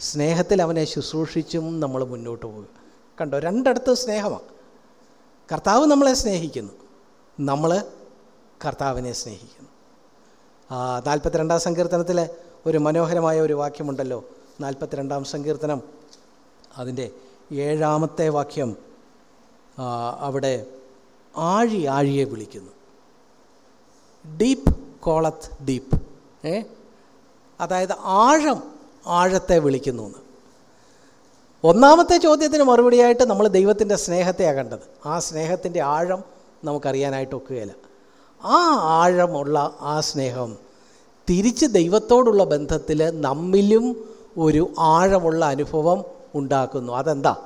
സ്നേഹത്തിൽ അവനെ ശുശ്രൂഷിച്ചും നമ്മൾ മുന്നോട്ട് പോകും. കണ്ടോ? രണ്ടടുത്ത് സ്നേഹമാണ്. കർത്താവ് നമ്മളെ സ്നേഹിക്കുന്നു. നമ്മൾ കർത്താവിനെ സ്നേഹിക്കുന്നു. നാൽപ്പത്തിരണ്ടാം സങ്കീർത്തനത്തിൽ ഒരു മനോഹരമായ ഒരു വാക്യമുണ്ടല്ലോ. നാൽപ്പത്തിരണ്ടാം സങ്കീർത്തനം. അതിന്റെ ഏഴാമത്തെ വാക്യം അവിടെ ആഴി ആഴിയെ വിളിക്കുന്നു. Deep calleth deep. ഏ? അതായത് ആഴം ആഴത്തെ വിളിക്കുന്നു എന്ന്. ഒന്നാമത്തെ ചോദ്യത്തിന് മറുപടിയായിട്ട് നമ്മൾ ദൈവത്തിന്റെ സ്നേഹത്തെയാണ് കണ്ടത്. ആ സ്നേഹത്തിന്റെ ആഴം നമുക്കറിയാനായിട്ട് ഒക്കുകയില്ല. ആ ആഴമുള്ള ആ സ്നേഹം തിരിച്ച് ദൈവത്തോടുള്ള ബന്ധത്തിൽ നമ്മിലും ഒരു ആഴമുള്ള അനുഭവം ഉണ്ടാക്കുന്നു. അതെന്താ?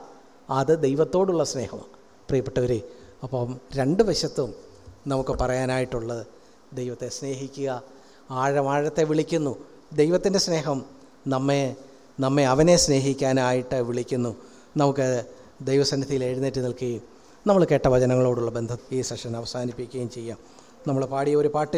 അത് ദൈവത്തോടുള്ള സ്നേഹമാണ്. പ്രിയപ്പെട്ടവരെ അപ്പം രണ്ട് വശത്തും നമുക്ക് പറയാനായിട്ടുള്ളത് ദൈവത്തെ സ്നേഹിക്കുക ആഴമാഴത്തെ വിളിക്കുന്നു. ദൈവത്തിന്റെ സ്നേഹം നമ്മെ നമ്മെ അവനെ സ്നേഹിക്കാനായിട്ട് വിളിക്കുന്നു. നമുക്ക് ദൈവസന്നിധിയിൽ എഴുന്നേറ്റ് നിൽക്കുകയും നമ്മൾ കേട്ട വചനങ്ങളോടുള്ള ബന്ധം ഈ സെഷൻ അവസാനിപ്പിക്കുകയും ചെയ്യാം. നമ്മൾ പാടിയ ഒരു പാട്ടിൽ